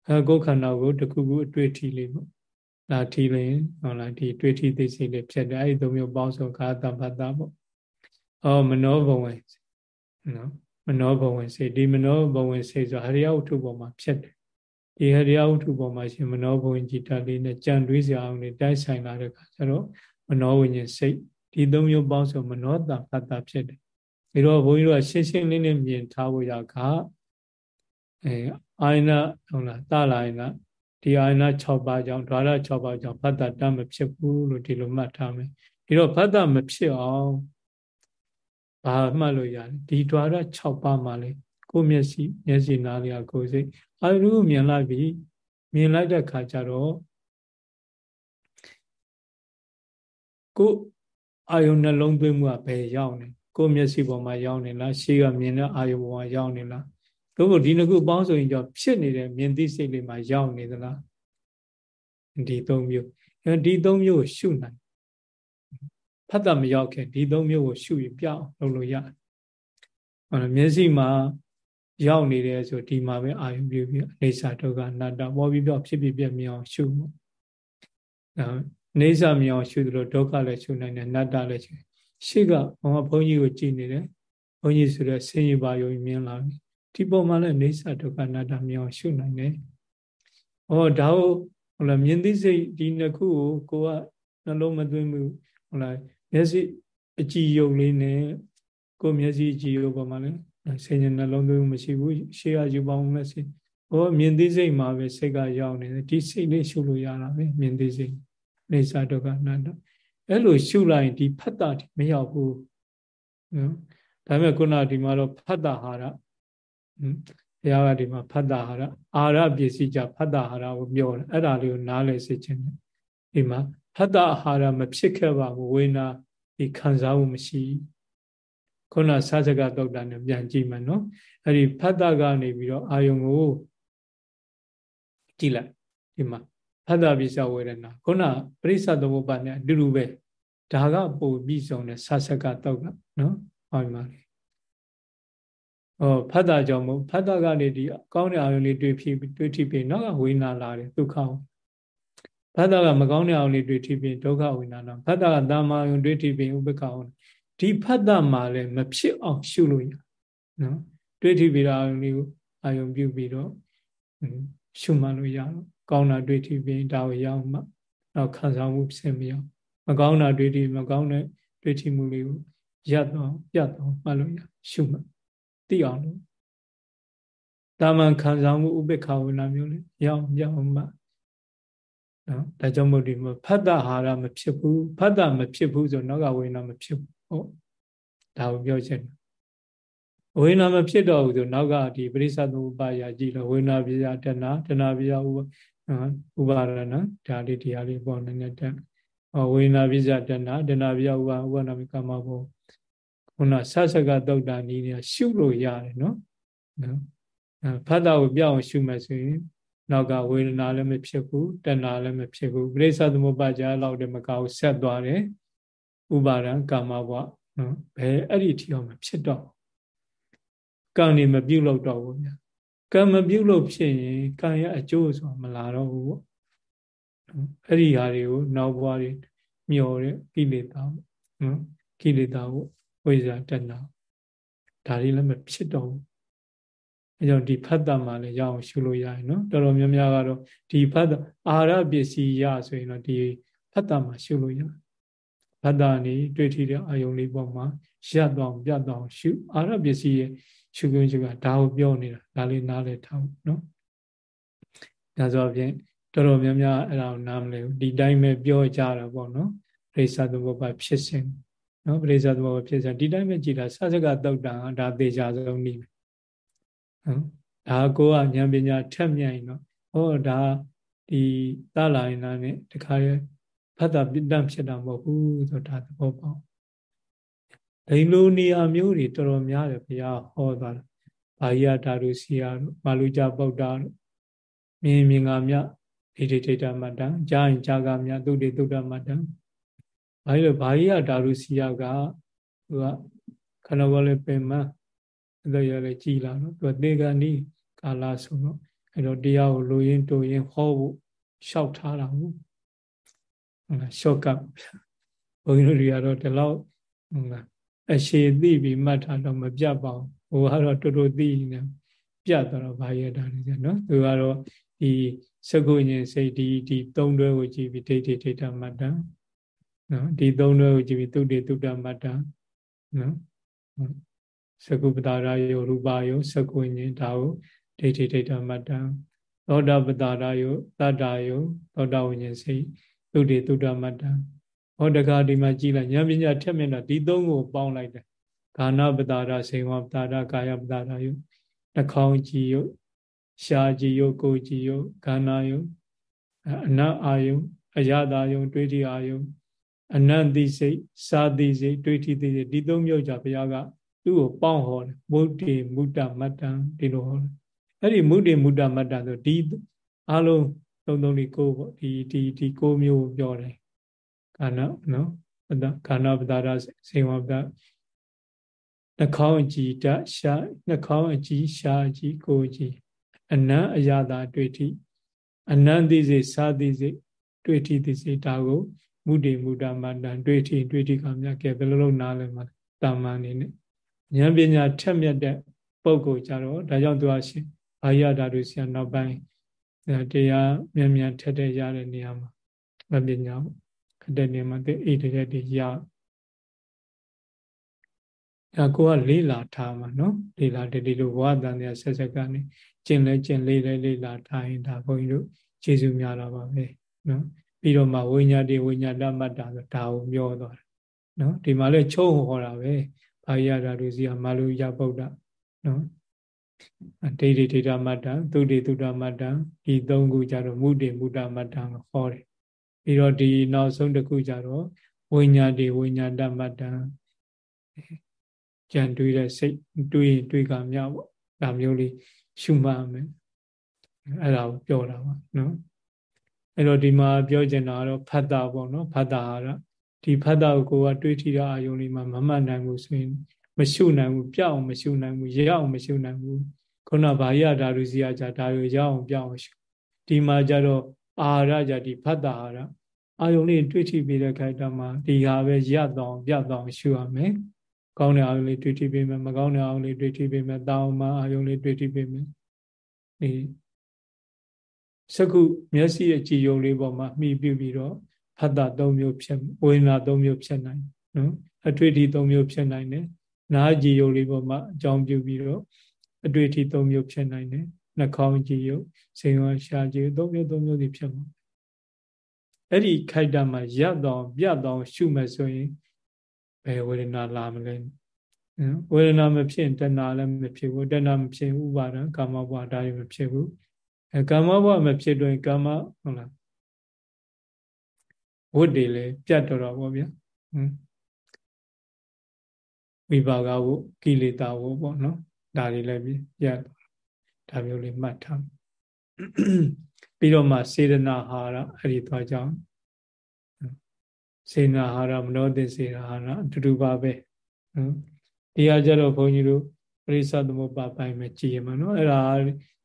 အဲကိုယ်ခန္ဓာကိုတခုခုအတွေ့အထိလေးပေါ့။ဒါထီလင်းဟုတ်လားဒီတွေ့ထိသိစိတ်လေးဖြစ်တယ်အဲ့ဒီသုံးမျိုးပေါင်းစုံခါတမ္ပတ္တပေါ့။အော်မနောဘဝင်နော်မနောဘဝင်စိတ်ဒီမနောဘဝင်စိတ်ဆိုဟရိယဝတ္ထုပေါ်မှာဖြစ်တယ်ဒီဟရိယဝတ္ထုပေါ်မှာရှင်မနောဘဝင်จิตလေးနဲ့ကြံတွေးစရာအောင်နေတိုက်ဆိုင်လာတဲ့အခါကျတော့မနောဝိညာဉ်စိတ်ဒီသုံးမျိုးပေါင်းဆိုမနောတဖတ်တာဖြစ်တယ်ဒီတော့ဘုန်းကြီးတို့ကရှင်းရှင်းလင်းလင်းမြင်ထားဖို့ရကအဲ အာယနာဟုတ်လားတာလာယနာဒီအာယနာ6ပါးကြောင့်ဓာရ6ပါးကြောင့်ဖတ်တာတတ်မဖြစ်ဘူးလို့ဒီလိုမှတ်ထားမယ်ဒီတော့ဖတ်တာမဖြစ်အောင်ဘာမှတ်လို့ရတယ်ဒီဓာရ6ပါးမှာလေကိုမျက်စိမျက်စိနားလျာကိုယ်စိတ်အာရုံမြင်လိုက်ပြီမြင်လိုက်တဲ့ခါကျတော့ကိုအာယုံနှလုံးသွင်းမှုကဘယ်ရောက်နေကိုမျက်စိပေါ်မှာရောက်နေလားရှေးကမြင်တဲ့အာယုံပေါ်မှာရောက်နေလား တို့ဒီနှစ်ခုပေါင်းဆိုရင်ကြောင့်ဖြစ်နေတဲ့မြင်သိစိတ်လေးမှာရောက်နေသလားဒီသုံးမျိုးဒီသုံးမျိုးကိုရှုနိုင်ဖတ်တာမရောက်ခင်ဒီသုံးမျိုးကိုရှုရင်ပြအောင်လုပ်လို့ရတယ်ဟောမျက်စိမှာရောက်နေတယ်ဆိုဒီမှာပဲအာယုပြုပြီးအိဋ္ဌဒုက္ခအနတ္တပေါ်ပြီးပြောဖြစ်ဖြစ်ပြမြင်အောင်ရှုမှုအဲအိဋ္ဌမြင်အောင်ရှုသလိုဒုက္ခလည်းရှုနိုင်တယ်အနတ္တလည်းရှုရှေ့ကဘုံဘုန်းကြီးကိုကြည်နေတယ်ဘုန်းကြီးဆိုတော့ဆင်းရဲပါယုံမြင်လာပြီ ဒီပုံမှာလည်းအိဋ္ဌဒုက္ခအနတ္တမြင်အောင်ရှုနိုင်တယ်ဟောဒါဟုတ်ဟုတ်လားမြင်သိစိတ်ဒီနှစ်ခုကိုကိုကနှလုံးမသွင်းဘူးဟုတ်လားမျက်စိအကြည်ယုံလေးနဲ့ကိုမျက်စိအကြည်ယုံပေါ်မှာလည်းဆင်ញနှလုံးသွင်းမရှိဘူးရှေးကယူပေါင်းမဲ့စိတ်ဟောမြင်သိစိတ်မှာပဲစိတ်ကရောက်နေတယ်ဒီစိတ်လေးရှုလို့ရတာပဲမြင်သိစိတ်နေစာဒုက္ခအနတ္တအဲ့လိုရှုလိုက်ရင်ဒီဖတ်တာမရောက်ဘူးနော်ဒါပေမဲ့ခုနဒီမှာတော့ဖတ်တာဟာရ ဘုရားကဒီမှာဖတ်တာဟာရအာရပစ္စည်းကြဖတ်တာဟာရကိုပြောတယ်အဲ့ဒါလေးကိုနားလည်စေခြင်းတယ်ဒီမှာဖတ်တာအာဟာရမဖြစ်ခဲ့ပါဘူးဝေနာဒီခံစားမှုမရှိခုနစာစကတုတ်တာနဲ့ပြန်ကြည့်မယ်နော်အဲ့ဒီဖတ်တာကနေပြီးတော့အာယုံကိုကြည့်လိုက်ဒီမှာဖတ်တာပိစဝေဒနာခုနပရိစ္ဆသမုပ္ပါနဲ့အတူတူပဲဒါကပို့ပြီးဆုံးတဲ့စာစကတုတ်ကနော်ဟောဒီမှာဩ ဟောဖတ်တာကြောင့်မို့ဖတ်တာကနေဒီကောင်းတဲ့အာယုန်လေးတွေ့ဖြစ်တွေ့ထိပြီးနောက်ကဝိညာလာတယ်ဒုက္ခဖတ်တာကမကောင်းတဲ့အာယုန်လေးတွေ့ထိပြီးဒုက္ခဝိညာလာဖတ်တာကတာမာယုန်တွေ့ထိပြီးဥပ္ပခာအောင်ဒီဖတ်တာမှာလည်းမဖြစ်အောင်ရှုလို့ရနော်တွေ့ထိပြီးအာယုန်လေးကိုအာယုန်ပြုပြီးတော့ရှုမှလို့ရတော့ကောင်းတာတွေ့ထိပြီးဒါကိုရအောင်မှတော့ခံစားမှုဖြစ်မရမကောင်းတာတွေ့ထိမကောင်းတဲ့တွေ့ထိမှုလေးကိုရပ်တော့ပြတ်တော့မှလို့ရရှုမှ သိအောင်လို့တာမန်ခံစားမှုဥပေက္ခဝိနာမျိုးလေးရအောင်ရအောင်မှနော်ဒါကြောင့်မို့ဒီမှာဖတ်တာဟာရမဖြစ်ဘူးဖတ်တာမဖြစ်ဘူးဆိုနောက်ကဝိနာမဖြစ်ဘူးဟုတ်ဒါကိုပြောချင်တယ်ဝိညာမဖြစ်တော့ဘူးဆိုနောက်ကဒီပရိစ္ဆသမုပ္ပါယကြည့်လို့ဝိညာပြဇာတဏတဏပြဇာဥပဥပါရဏဒါလေးတရားလေးပေါ်နေတယ်ဝိညာပြဇာတဏတဏပြဇာဥပဥပနာမိကမဘော ခုနဆဆကတုတ်တာနည်းနဲ့ရှုလို့ရတယ်နော်နော်ဖတ်တာကိုပြောင်းရှုမှဆိုရင်နောက်ကဝေဒနာလည်းမဖြစ်ဘူးတဏှာလည်းမဖြစ်ဘူးပရိစ္ဆသမုပ္ပါကြလောက်တည်းမကောက်ဆက်သွားတယ်ဥပါဒံကာမဘဝနော်ဘယ်အဲ့ဒီထီအောင်မဖြစ်တော့ကံနေမပြုတ်လို့တော့ဘူးဗျာကံမပြုတ်လို့ဖြစ်ရင်ကံရဲ့အကျိုးဆိုတာမလာတော့ဘူးပေါ့အဲ့ဒီဟာတွေကိုနောက်ဘဝတွေမျောတဲ့ကိလေသာနော်ကိလေသာကို ဝိဇ္ဇာတဏ္ဍာဒါတွေလည်းမဖြစ်တော့ဘူးအဲကြောင့်ဒီဖတ်တာမှလည်းရအောင်ရှုလို့ရရင်နော်တော်တော်များများကတော့ဒီဖတ်တာအာရပစ္စည်းရဆိုရင်တော့ဒီဖတ်တာမှရှုလို့ရတယ်ဖတ်တာနေတွေ့ထီတဲ့အာယုံလေးပေါ်မှာရပ်တော့ပြတ်တော့ရှုအာရပစ္စည်းရဲ့ရှုခွင့်ရှုကဒါကိုပြောနေတာဒါလေးနားလည်ထားဖို့နော်ဒါဆိုအပြင်တော်တော်များများအဲ့ဒါကိုနားမလဲဘူးဒီတိုင်းပဲပြောကြတာပေါ့နော်ပရိစ္ဆသဘောပါဖြစ်စဉ် နော်ပရိစ္ဆသဘောပါဖြစ်စဉ်ဒီတိုင်းပဲကြည်တာဆစကတုတ်တာဒါသေချာဆုံးနည်းပဲနော်ဒါကိုကဉာဏ်ပညာထက်မြင်တော့ဟောဒါဒီသလာရင်နာနဲ့တခါရဖတ်တာပြတတ်ဖြစ်တာမဟုတ်ဘူးဆိုတာသဘောပေါက်ဒီလိုနေရာမျိုးတွေတော်တော်များတယ်ဘုရားဟောသွားတာဘာဟိယဓာတုစီယာတို့မာလူကြပုဒ္ဒါတို့မြင်မြင်ကမြဒိဋ္ဌိဒိဋ္ဌမတ္တံကြာရင်ကြာကမြသုတိသုတ္တမတ္တံ ဘာလို့ဘာဟိယဓာတုစီယာကသူကခဏဘောလေးပင်မအသက်ရလည်းကြည်လာတော့သူကသေကဏီကာလဆိုတော့အဲ့တော့တရားကိုလိုရင်းတိုရင်းဟောဖို့လျှောက်ထားတာဟုတ်လားရှော့ကပ်ဘုန်းကြီးတို့တွေကတော့ဒီလောက်ဟုတ်လားအရှိသိပြီးမှတ်ထားတော့မပြတ်ပါဘူးဟိုကတော့တော်တော်သိနေပြတ်တော့ဘာရတာလဲနော်သူကတော့ဒီစကုညင်စိတ်ဒီဒီသုံးတွဲကိုကြည့်ပြီးဒိဋ္ဌိဒိဋ္ဌမတ္တ နော်ဒီသုံးတွဲကိုကြည့်ပြီးသုတေသုတ္တမတ္တနော်စကုပတာရယောရူပယောစကုညင်ဒါကိုဒိဋ္ဌိဒိဋ္ဌမတ္တသောတာပတာရယောတတ္တယောသောတာဝိညာဉ်စိတ်သုတေသုတ္တမတ္တဟောတကားဒီမှာကြည်လိုက်ဉာဏ်ပညာထက်မြင်တော့ဒီသုံးကိုပေါင်းလိုက်တယ်ခန္ဓာပတာရစေဝပတာရကာယပတာရယုနှာခေါင်းကြည်ယုရှားကြည်ယုကိုယ်ကြည်ယုခန္ဓာယုအနတ်အာယုအယတာယုတွေးတိအာယု အနန္တိစိတ်စာတိစိတ်တွေးတိသိစိတ်ဒီသုံးမျိုးကြဘုရားကသူ့ကိုပေါင်းဟောတယ်မုဒ္ဒေမုဒ္ဒမတ္တံဒီလိုဟောတယ်အဲ့ဒီမုဒ္ဒေမုဒ္ဒမတ္တဆိုဒီအလုံးသုံးသုံးဒီကိုပေါ့ဒီဒီဒီကိုမျိုးပြောတယ်ကာဏနော်ကာဏပဒါရစေဝပဒနှာခေါင်းအကြည်တရှာနှာခေါင်းအကြည်ရှာအကြည်ကိုအကြည်အနံ့အရသာတွေ့ထိအနံ့သိစေစာသိစေတွေ့ထိသိစေဒါကို မုဒိမုဒ္ဒမတန်တွေ့ထိတွေ့ထိကမြတ်ကဲဘယ်လိုလုပ်နားလဲမှာတာမန်နေနဲ့ဉာဏ်ပညာထက်မြက်တဲ့ပုံကိုကြတော့ဒါကြောင့်သူကရှင်ဘာယဓာတုဆရာနောက်ပိုင်းတရားမြန်မြန်ထက်တဲ့ရတဲ့နေရာမှာမပညာပေါ့ခတဲ့နေမှာတဲ့အိတ်တဲ့တွေရအဲကိုကလေးလာထားမှာနော်လေးလာတတိလိုဝါသန်ရဆက်ဆက်ကနေကျင်လဲကျင်လေးလဲလေးလာထားရင်ဒါဘုန်းကြီးတို့ကျေစုများတာပါပဲနော် ပြီးတော့မှဝိညာတိဝိညာတမတ္တာဆိုဒါကိုပြောသွားတယ်နော်ဒီမှာလဲချုံဟောတာပဲဘာရတာလူစီကမာလူရပုဒ္ဒနော်ဒိဋ္ဌိဒိဋ္ဌမတ္တသုတိသုတ္တမတ္တဒီသုံးခုကြတော့မုတိမုတ္တမတ္တကိုဟောတယ်ပြီးတော့ဒီနောက်ဆုံးတစ်ခုကြတော့ဝိညာတိဝိညာတမတ္တကြံတွေးတဲ့စိတ်တွေးတွေးကမြပေါ့ဒါမျိုးလေးရှုမှတ်မယ်အဲ့ဒါကိုပြောတာပါနော် အဲ့တော့ဒီမှာပြောချင်တာကတော့ဖတ်တာပေါ့နော်ဖတ်တာကတော့ဒီဖတ်တာကိုကတွေးထီတဲ့အာယုံလေးမှာမမှတ်နိုင်ဘူးဆိုရင်မရှုနိုင်ဘူးပြောက်အောင်မရှုနိုင်ဘူးရအောင်မရှုနိုင်ဘူးခုနဘာရဓာတုစီရကြဒါရရအောင်ပြောက်အောင်ရှုဒီမှာကြတော့အာဟာရကြဒီဖတ်တာဟာရအာယုံလေးတွေ့ထိပြီးတဲ့ခိုက်တမှာဒီဟာပဲရတော့ပြတ်တော့ရှုရမယ်ကောင်းတဲ့အာယုံလေးတွေ့ထိပြီးမယ်မကောင်းတဲ့အာယုံလေးတွေ့ထိပြီးမယ်တောင်းမှအာယုံလေးတွေ့ထိပြီးမယ်ဒီ စကုမျက်စိရဲ့ကြည်ယုံလေးပေါ်မှာမှီပြုပြီးတော့ဖတ်တာ၃မျိုးဖြစ်ဝေဒနာ၃မျိုးဖြစ်နိုင်နော်အတွေ့အထိ၃မျိုးဖြစ်နိုင်တယ်နားကြည်ယုံလေးပေါ်မှာအကြောင်းပြုပြီးတော့အတွေ့အထိ၃မျိုးဖြစ်နိုင်တယ်နှာခေါင်းကြည်ယုံစိန်ဝါရှာကြည်၃မျိုး၃မျိုးစီဖြစ်မှာအဲ့ဒီခိုက်တာမှာရပ်တော့ပြတ်တော့ရှုမယ်ဆိုရင်ဘယ်ဝေဒနာလာမလဲနော်ဝေဒနာမဖြစ်တဏှာလည်းမဖြစ်ဘူးတဏှာမဖြစ်ဥပါဒံကာမဘဝဒါလည်းမဖြစ်ဘူး အဲကာမဘဝမဖြစ်တော့ကာမဟုတ်လားဝတ်တွေလည်းပြတ်တော့တော့ဗောဗျာဟမ်ဝိပါကဝကိလေသာဝပေါ့နော်ဒါတွေလည်းပြတ်ဒါမျိုးလေးမှတ်ထားပြီးတော့မှစေရနာဟာရအဲ့ဒီသွားကြောင်းစေနာဟာရမနောတိစေနာဟာရအတူတူပါပဲနော်ဒီဟာကြတော့ဘုန်းကြီးတို့ပရိသသမုပ္ပါပိုင်းမှာကြည်ရမှာနော်အဲ့ဒါ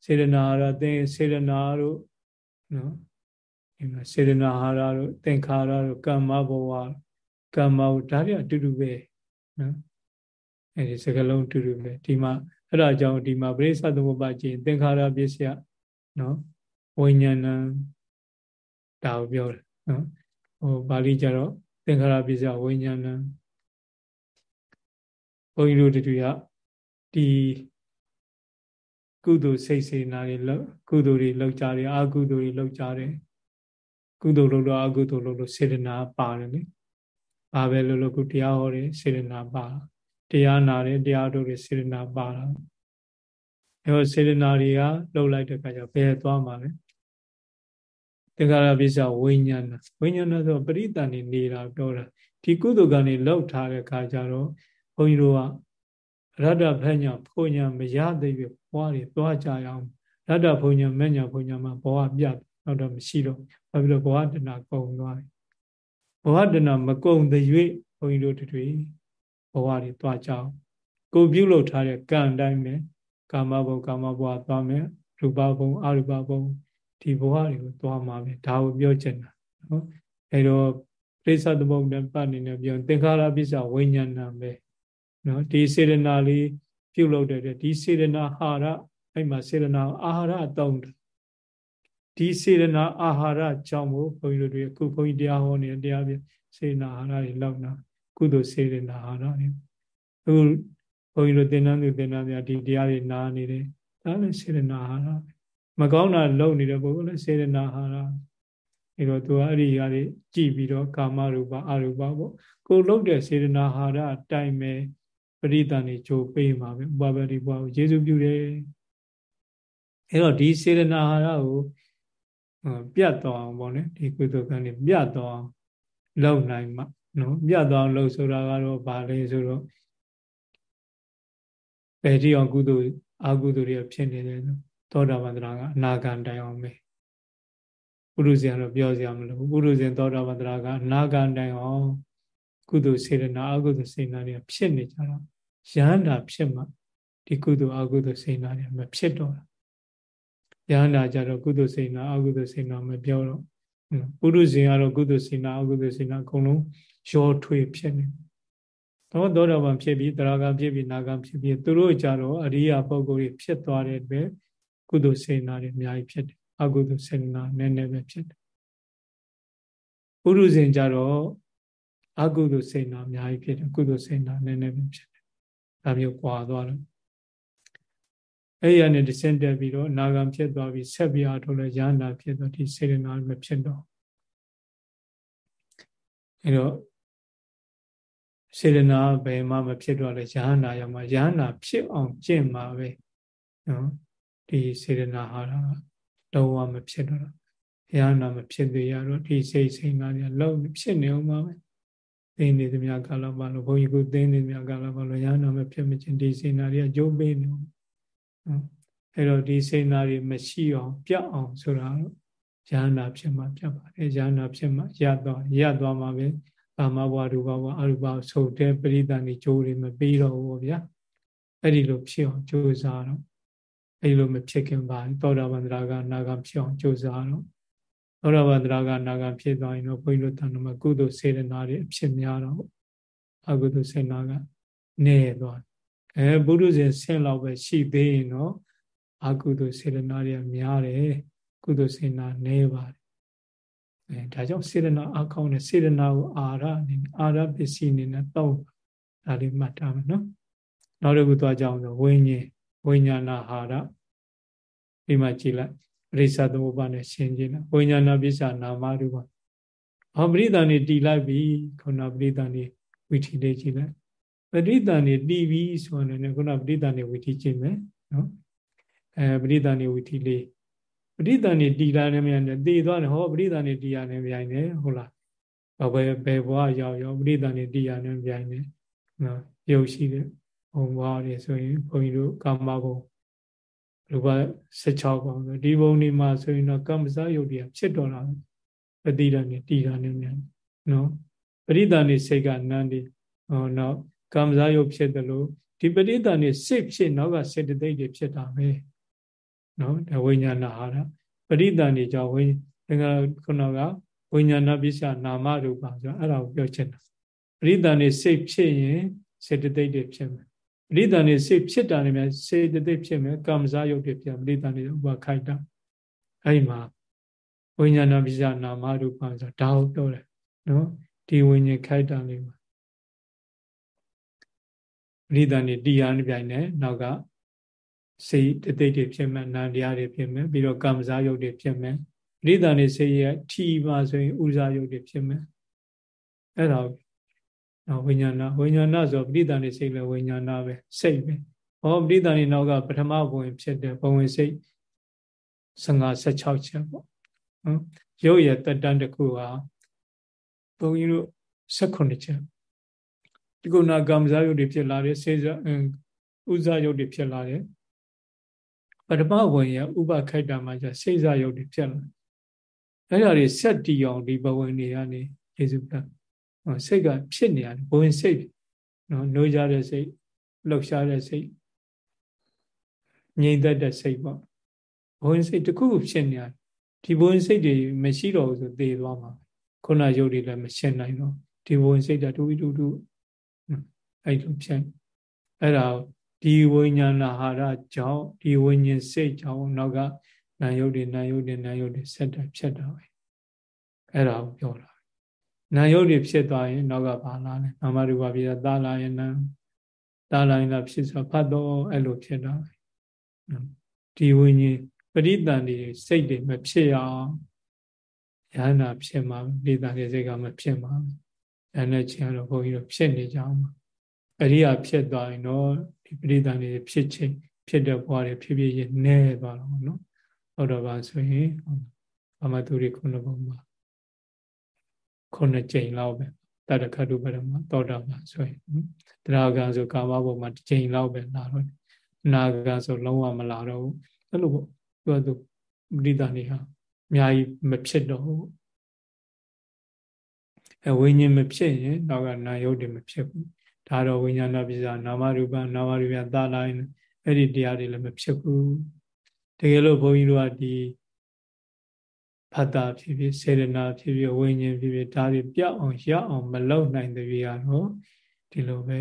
စေရနာဟာရသင်စေရနာတို့နော်ဒီမှာစေရနာဟာရတို့သင်္ခါရတို့ကမ္မဘဝကမ္မဝဒါတွေအတူတူပဲနော်အဲ့ဒီစကလုံးအတူတူပဲဒီမှာအဲ့ဒါကြောင့်ဒီမှာပရိသသမုပ္ပါကြည်သင်္ခါရပစ္စယနော်ဝိညာဏဒါကိုပြောတယ်နော်ဟိုပါဠိကျတော့သင်္ခါရပစ္စယဝိညာဏဘုန်းကြီးတို့တူကဒီ ကုသိုလ်စိတ်စေနာတွေလောက်ကုသိုလ်တွေလောက်ကြတယ်အကုသိုလ်တွေလောက်ကြတယ်ကုသိုလ်လုပ်လို့အကုသိုလ်လုပ်လို့စေတနာပါတယ်လေဘာပဲလို့လို့ကုတရားဟောတယ်စေတနာပါတရားနာတယ်တရားတို့တွေစေတနာပါတာအဲတော့စေတနာတွေကလှုပ်လိုက်တဲ့အခါကျဘယ်သွားမှာလဲသင်္ခါရပစ္စဝိညာဏဝိညာဏဆိုပရိသန်နေနေတာပြောတာဒီကုသိုလ်ကနေလောက်ထားတဲ့အခါကျတော့ဘုန်းကြီးတို့က ရတ္တဖညာဘုံညာမရသေးပြီဘဝတွေသွားကြရအောင်ရတ္တဘုံညာမညာဘုံညာမှာဘဝပြတ်တော့တော့မရှိတော့ဘာဖြစ်လို့ဘဝတဏကုန်သွားပြီဘဝတဏမကုန်တဲ့၍ဘုန်းကြီးတို့တွေဘဝတွေသွားကြအောင်ကိုပြုလုပ်ထားတဲ့ကံတိုင်းပဲကာမဘုံကာမဘဝသွားမယ်ရူပဘုံအရူပဘုံဒီဘဝတွေကိုသွားမှာပဲဒါကိုပြောချင်တာနော်အဲတော့ပြိဿသမုပ္ပါပတ်နေနေပြောသင်္ခါရပစ္စဝိညာဏပဲ နော်ဒီစေရနာလေးပြုတ်လို့တဲ့ဒီစေရနာဟာရအဲ့မှာစေရနာအာဟာရတောင်းတယ်ဒီစေရနာအာဟာရကြောင့်မို့ဘုန်းကြီးတို့တွေအခုဘုန်းကြီးတရားဟောနေတဲ့တရားပြစေရနာအာဟာရတွေလောက်နာကုသိုလ်စေရနာအာဟာရတွေအခုဘုန်းကြီးတို့သင်္นานသူသင်္นานများဒီတရားတွေနားနေတယ်ဒါလည်းစေရနာအာဟာရမကောင်းတာလုပ်နေတဲ့ပုဂ္ဂိုလ်လည်းစေရနာအာဟာရအဲတော့သူကအဲ့ဒီဟာတွေကြည့်ပြီးတော့ကာမရူပအရူပပေါ့ကိုလုပ်တဲ့စေရနာအာဟာရအတိုင်းပဲ ပရိသန်နေကြိုးပေးမှာပဲဥပပတိဘွားကိုယေရှုပြုတယ်အဲ့တော့ဒီစေရနာဟာရကိုပြတ်သွားအောင်ပေါ့နော်ဒီကုသကံတွေပြတ်သွားအောင်လုပ်နိုင်မှာနော်ပြတ်သွားအောင်လုပ်ဆိုတာကတော့ဘာလဲဆိုတော့ဘယ်တိအောင်ကုသိုလ်အကုသိုလ်တွေဖြစ်နေတယ်သောတာပန်တရာကအနာဂံတိုင်အောင်ပဲပုရုဇဉ်ကတော့ပြောစရာမလိုဘူးပုရုဇဉ်သောတာပန်တရာကအနာဂံတိုင်အောင် ကုသိုလ်စေတနာအကုသိုလ်စေနာတွေဖြစ်နေကြတော့ရဟန္တာဖြစ်မှဒီကုသိုလ်အကုသိုလ်စေနာတွေမဖြစ်တော့တာယဟန္တာကြတော့ကုသိုလ်စေနာအကုသိုလ်စေနာမပြောတော့ပုရုဇဉ်ကတော့ကုသိုလ်စေနာအကုသိုလ်စေနာအကုန်လုံးရောထွေဖြစ်နေတော့သောတာပန်ဖြစ်ပြီးတရားကဖြစ်ပြီးနာကဖြစ်ပြီးသူတို့ကြတော့အရိယာပုဂ္ဂိုလ်တွေဖြစ်သွားတဲ့အတွက်ကုသိုလ်စေနာတွေအများကြီးဖြစ်တယ်အကုသိုလ်စေနာနည်းနည်းပဲဖြစ်တယ်ပုရုဇဉ်ကြတော့ အကုသိုလ်စေနာအများကြီးဖြစ်တယ်ကုသိုလ်စေနာနည်းနည်းပဲဖြစ်တယ်ဒါမျိုးကွာသွားလို့အဲ့ရနဲ့တဆင့်တက်ပြီးတော့နာဂံဖြစ်သွားပြီးဆက်ပြီးအားထုတ်လဲရဟန္တာဖြစ်တော့ဒီစေရနာမဖြစ်တော့အဲ့တော့စေရနာဘယ်မှမဖြစ်တော့လဲရဟန္တာရောက်မှရဟန္တာဖြစ်အောင်ကျင့်မှာပဲနော်ဒီစေရနာဟာတော့ဝမဖြစ်တော့ရဟန္တာမဖြစ်သေးရတော့ဒီစိတ်စိတ်နာတွေလုံးဖြစ်နေအောင်ပါပဲ သိနေသမျှကာလပတ်လို့ဘုန်းကြီးကသိနေသမျှကာလပတ်လို့ရဟန္တာမဖြစ်မချင်းဒီစေနာတွေအကျိုးပေးနေအောင်အဲ့တော့ဒီစေနာတွေမရှိအောင်ပြတ်အောင်ဆိုတာတော့ယန္နာဖြစ်မှပြတ်ပါတယ်ယန္နာဖြစ်မှရသွားရသွားမှပဲကာမဘဝရူပဘဝအရူပဆိုတဲ့ပရိသန်ကြီးကြိုးတွေမပြီးတော့ဘူးဗျာအဲ့ဒီလိုဖြစ်အောင်ကြိုးစားတော့အဲ့လိုမဖြစ်ခင်ပါသောတာပန်တရာကနာဂဖြစ်အောင်ကြိုးစားတော့ သောတာပန်တရာကနာဂဖြစ်သွားရင်တော့ဘုန်းကြီးတို့တန်တော်မှာကုသိုလ်စေတနာတွေအဖြစ်များတော့အကုသိုလ်စေနာကနေသွားအဲဘုရုဇဉ်ဆင့်လောက်ပဲရှိသေးရင်တော့အကုသိုလ်စေတနာတွေများတယ်ကုသိုလ်စေနာနေပါတယ်အဲဒါကြောင့်စေတနာအကောင်းနဲ့စေတနာကိုအာရအနေနဲ့အာရပစ္စည်းအနေနဲ့တောက်ဒါလေးမှတ်ထားမယ်နော်နောက်တစ်ခုသွားကြအောင်ဆိုဝိညာဉ်ဝိညာဏဟာရဒီမှာကြည့်လိုက် ပရိစ္ဆသမုပ္ပါနဲ့ရှင်းကြည့်လိုက်ဝိညာဏပစ္စနာမရူပဟောပရိသန်နေတီလိုက်ပြီခုနပရိသန်နေဝိထီလေးကြည့်လိုက်ပရိသန်နေတီပြီဆိုရင်ခုနပရိသန်နေဝိထီကြည့်မယ်နော်အဲပရိသန်နေဝိထီလေးပရိသန်နေတီတာနဲ့မြန်တယ်တည်သွားတယ်ဟောပရိသန်နေတီရနဲ့မြိုင်တယ်ဟုတ်လားဘယ်ဘယ်ဘဝရောက်ရောက်ပရိသန်နေတီရနဲ့မြိုင်တယ်နော်ရုပ်ရှိတယ်ဘုံဘဝတွေဆိုရင်ဘုန်းကြီးတို့ကာမဘုံ လူပါ16ပေါင်းဆိုဒီဘုံဒီမှာဆိုရင်တော့ကမ္မဇယုတ်တရားဖြစ်တော်တာပတိရနဲ့တီတာနဲ့မြန်နော်ပရိသန်နေစိတ်ကနန်းဒီဟောနော်ကမ္မဇယုတ်ဖြစ်တယ်လို့ဒီပရိသန်နေစိတ်ဖြစ်နောက်ကစေတသိက်တွေဖြစ်တာပဲနော်ဒါဝိညာဏဟာရပရိသန်နေကြောင့်ဝိငါခုနကဝိညာဏပစ္စယနာမရူပဆိုအဲ့ဒါကိုပြောချင်တာပရိသန်နေစိတ်ဖြစ်ရင်စေတသိက်တွေဖြစ်မယ် ပရိသန်နေစိတ်ဖြစ်တာနေမြစေတသိက်ဖြစ်မယ်ကာမဇာယုတ်တွေဖြစ်ပရိသန်နေဥပခိုက်တာအဲ့ဒီမှာဝိညာဏပစ္စယနာမရူပဆိုဒါကိုပြောတယ်နော်ဒီဝိညာဉ်ခိုက်တာလေးမှာပရိသန်နေတရားနဲ့ပြိုင်နေနောက်ကစိတ်တသိက်တွေဖြစ်မယ်နာတရားတွေဖြစ်မယ်ပြီးတော့ကာမဇာယုတ်တွေဖြစ်မယ်ပရိသန်နေစိတ်ရဲ့ထီပါဆိုရင်ဥဇာယုတ်တွေဖြစ်မယ်အဲ့ဒါ နော်ဝိညာဏဝိညာဏဆိုပရိသန်နေစိတ်လည်းဝိညာဏပဲစိတ်ပဲဟောပရိသန်နေနောက်ကပထမဘဝင်ဖြစ်တဲ့ဘဝင်စိတ်15 16ချက်ပေါ့နော်ရုပ်ရဲ့တက်တန်းတစ်ခုဟာဘုန်းကြီးတို့18ချက်ဒီကုဏကမ္မဇာယုတ်တွေဖြစ်လာတယ်စေဥဇာယုတ်တွေဖြစ်လာတယ်ပထမဝင်ရဥပခိုက်တာမှာじゃစိတ်စာယုတ်တွေဖြစ်လာအဲ့ဒါတွေဆက်တီအောင်ဒီဘဝင်တွေကနေယေရှုက စိတ်ကဖြစ်နေရတယ်ဘဝင်စိတ်နော်နှိုးကြတဲ့စိတ်လှုပ်ရှားတဲ့စိတ်ငြိမ်သက်တဲ့စိတ်ပေါ့ဘဝင်စိတ်တစ်ခုခုဖြစ်နေရတယ်ဒီဘဝင်စိတ်တွေမရှိတော့ဘူးဆိုသေသွားမှာခုနယုတ်တွေလည်းမရှင်းနိုင်တော့ဒီဘဝင်စိတ်တတူတူတူအဲ့လိုဖြစ်အဲ့ဒါဒီဝိညာဏဟာရကြောင့်ဒီဝိညာဉ်စိတ်ကြောင့်နောက်ကနာယုတ်တွေနာယုတ်တွေနာယုတ်တွေဆက်တာဖြစ်တာပဲအဲ့ဒါကိုပြောတာ နာယုတ်တွေဖြစ်သွားရင်နောက်ကဘာလာလဲနာမရူပပြည့်သာလာရင်နာသာလာရင်ဖြစ်ဆိုဖတ်တော့အဲ့လိုဖြစ်တာပဲဒီဝိညာဉ်ပရိသန်တွေစိတ်တွေမဖြစ်အောင်ယန္နာဖြစ်မှာပရိသန်တွေစိတ်ကမဖြစ်မှာအဲ့နဲ့ချင်းတော့ဘုန်းကြီးတို့ဖြစ်နေကြအောင်အရိယာဖြစ်သွားရင်တော့ဒီပရိသန်တွေဖြစ်ချင်းဖြစ်တဲ့ဘဝတွေဖြစ်ဖြစ်ရင်နဲသွားတော့နော်ဟုတ်တော့ပါဆိုရင်အမသူရိခုနဘုံမှာ ခုနှစ်ကြိမ်လောက်ပဲတတခတုပရမသောတာပန်ဆိုရင်တရားကံဆိုကာမဘုံမှာတစ်ကြိမ်လောက်ပဲလာတော့နာကံဆိုလုံးဝမလာတော့ဘူးအဲ့လိုပေါ့သူကသူပရိသန်တွေဟာအများကြီးမဖြစ်တော့ဘူးအဝိညာဉ်မဖြစ်ရင်တော့ကနာယုတ်တွေမဖြစ်ဘူးဒါတော့ဝိညာဏပစ္စယနာမရူပနာမရူပသာလာရင်အဲ့ဒီတရားတွေလည်းမဖြစ်ဘူးတကယ်လို့ဘုန်းကြီးတို့ကဒီ ဖတ်တာဖြစ်ဖြစ်စေရနာဖြစ်ဖြစ်ဝိညာဉ်ဖြစ်ဖြစ်ဒါတွေပြောက်အောင်ရအောင်မလုပ်နိုင်တဲ့ပြီးတော့ဒီလိုပဲ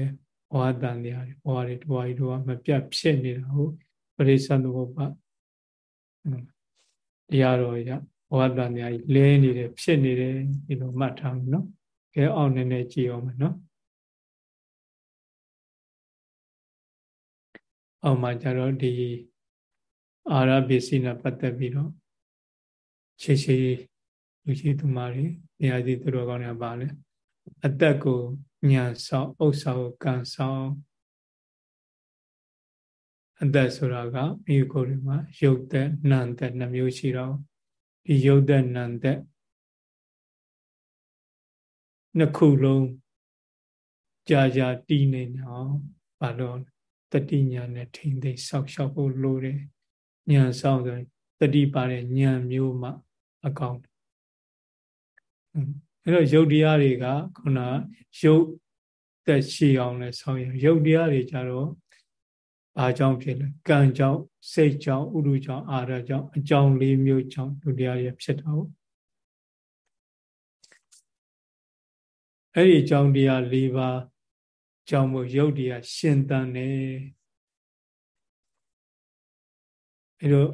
ဘဝတန်တရားတွေဘဝတွေတဝါကြီးတို့ကမပြတ်ဖြစ်နေတာဟုတ်ပရိသတ်ဘုပတရားတော်ရဘဝတန်တရားကြီးလဲနေတယ်ဖြစ်နေတယ်ဒီလိုမှတ်ထားမယ်နော်ကဲအောင်နည်းနည်းကြည့်အောင်မယ်နော်အောက်မှာကျတော့ဒီအာရပစ္စည်းနဲ့ပတ်သက်ပြီးတော့ ရှေ့ရှေ့လူကြီးသူမတွေနေရာကြီးသူတော်ကောင်းတွေပါလဲအသက်ကိုညာဆောင်ဥစ္စာကိုကံဆောင်အသက်ဆိုတာကမိကိုယ်တွေမှာရုပ်သက်နာမ်သက်နှမျိုးရှိတော့ဒီရုပ်သက်နာမ်သက်နှစ်ခုလုံးကြာကြာတည်နေအောင်ဘာလို့တတိညာနဲ့ထိမ့်သိဆောက်ရှောက်ဖို့လိုတယ်ညာဆောင်ဆိုတတိပါတဲ့ညာမျိုးမှ အကောင်းအဲ့တော့ယုတ်တရားတွေကခုနယုတ်သက်ရှိအောင်လဲဆောင်ရယုတ်တရားတွေကြတော့ဘာကြောင့်ဖြစ်လဲကံကြောင့်စိတ်ကြောင့်ဥရုကြောင့်အာရကြောင့်အကြောင်းလေးမျိုးကြောင့်ယုတ်တရားတွေဖြစ်တာဟုတ်အဲ့ဒီအကြောင်းတရား၄ပါးကြောင့်မို့ယုတ်တရားရှင်သန်တယ်အဲ့တော့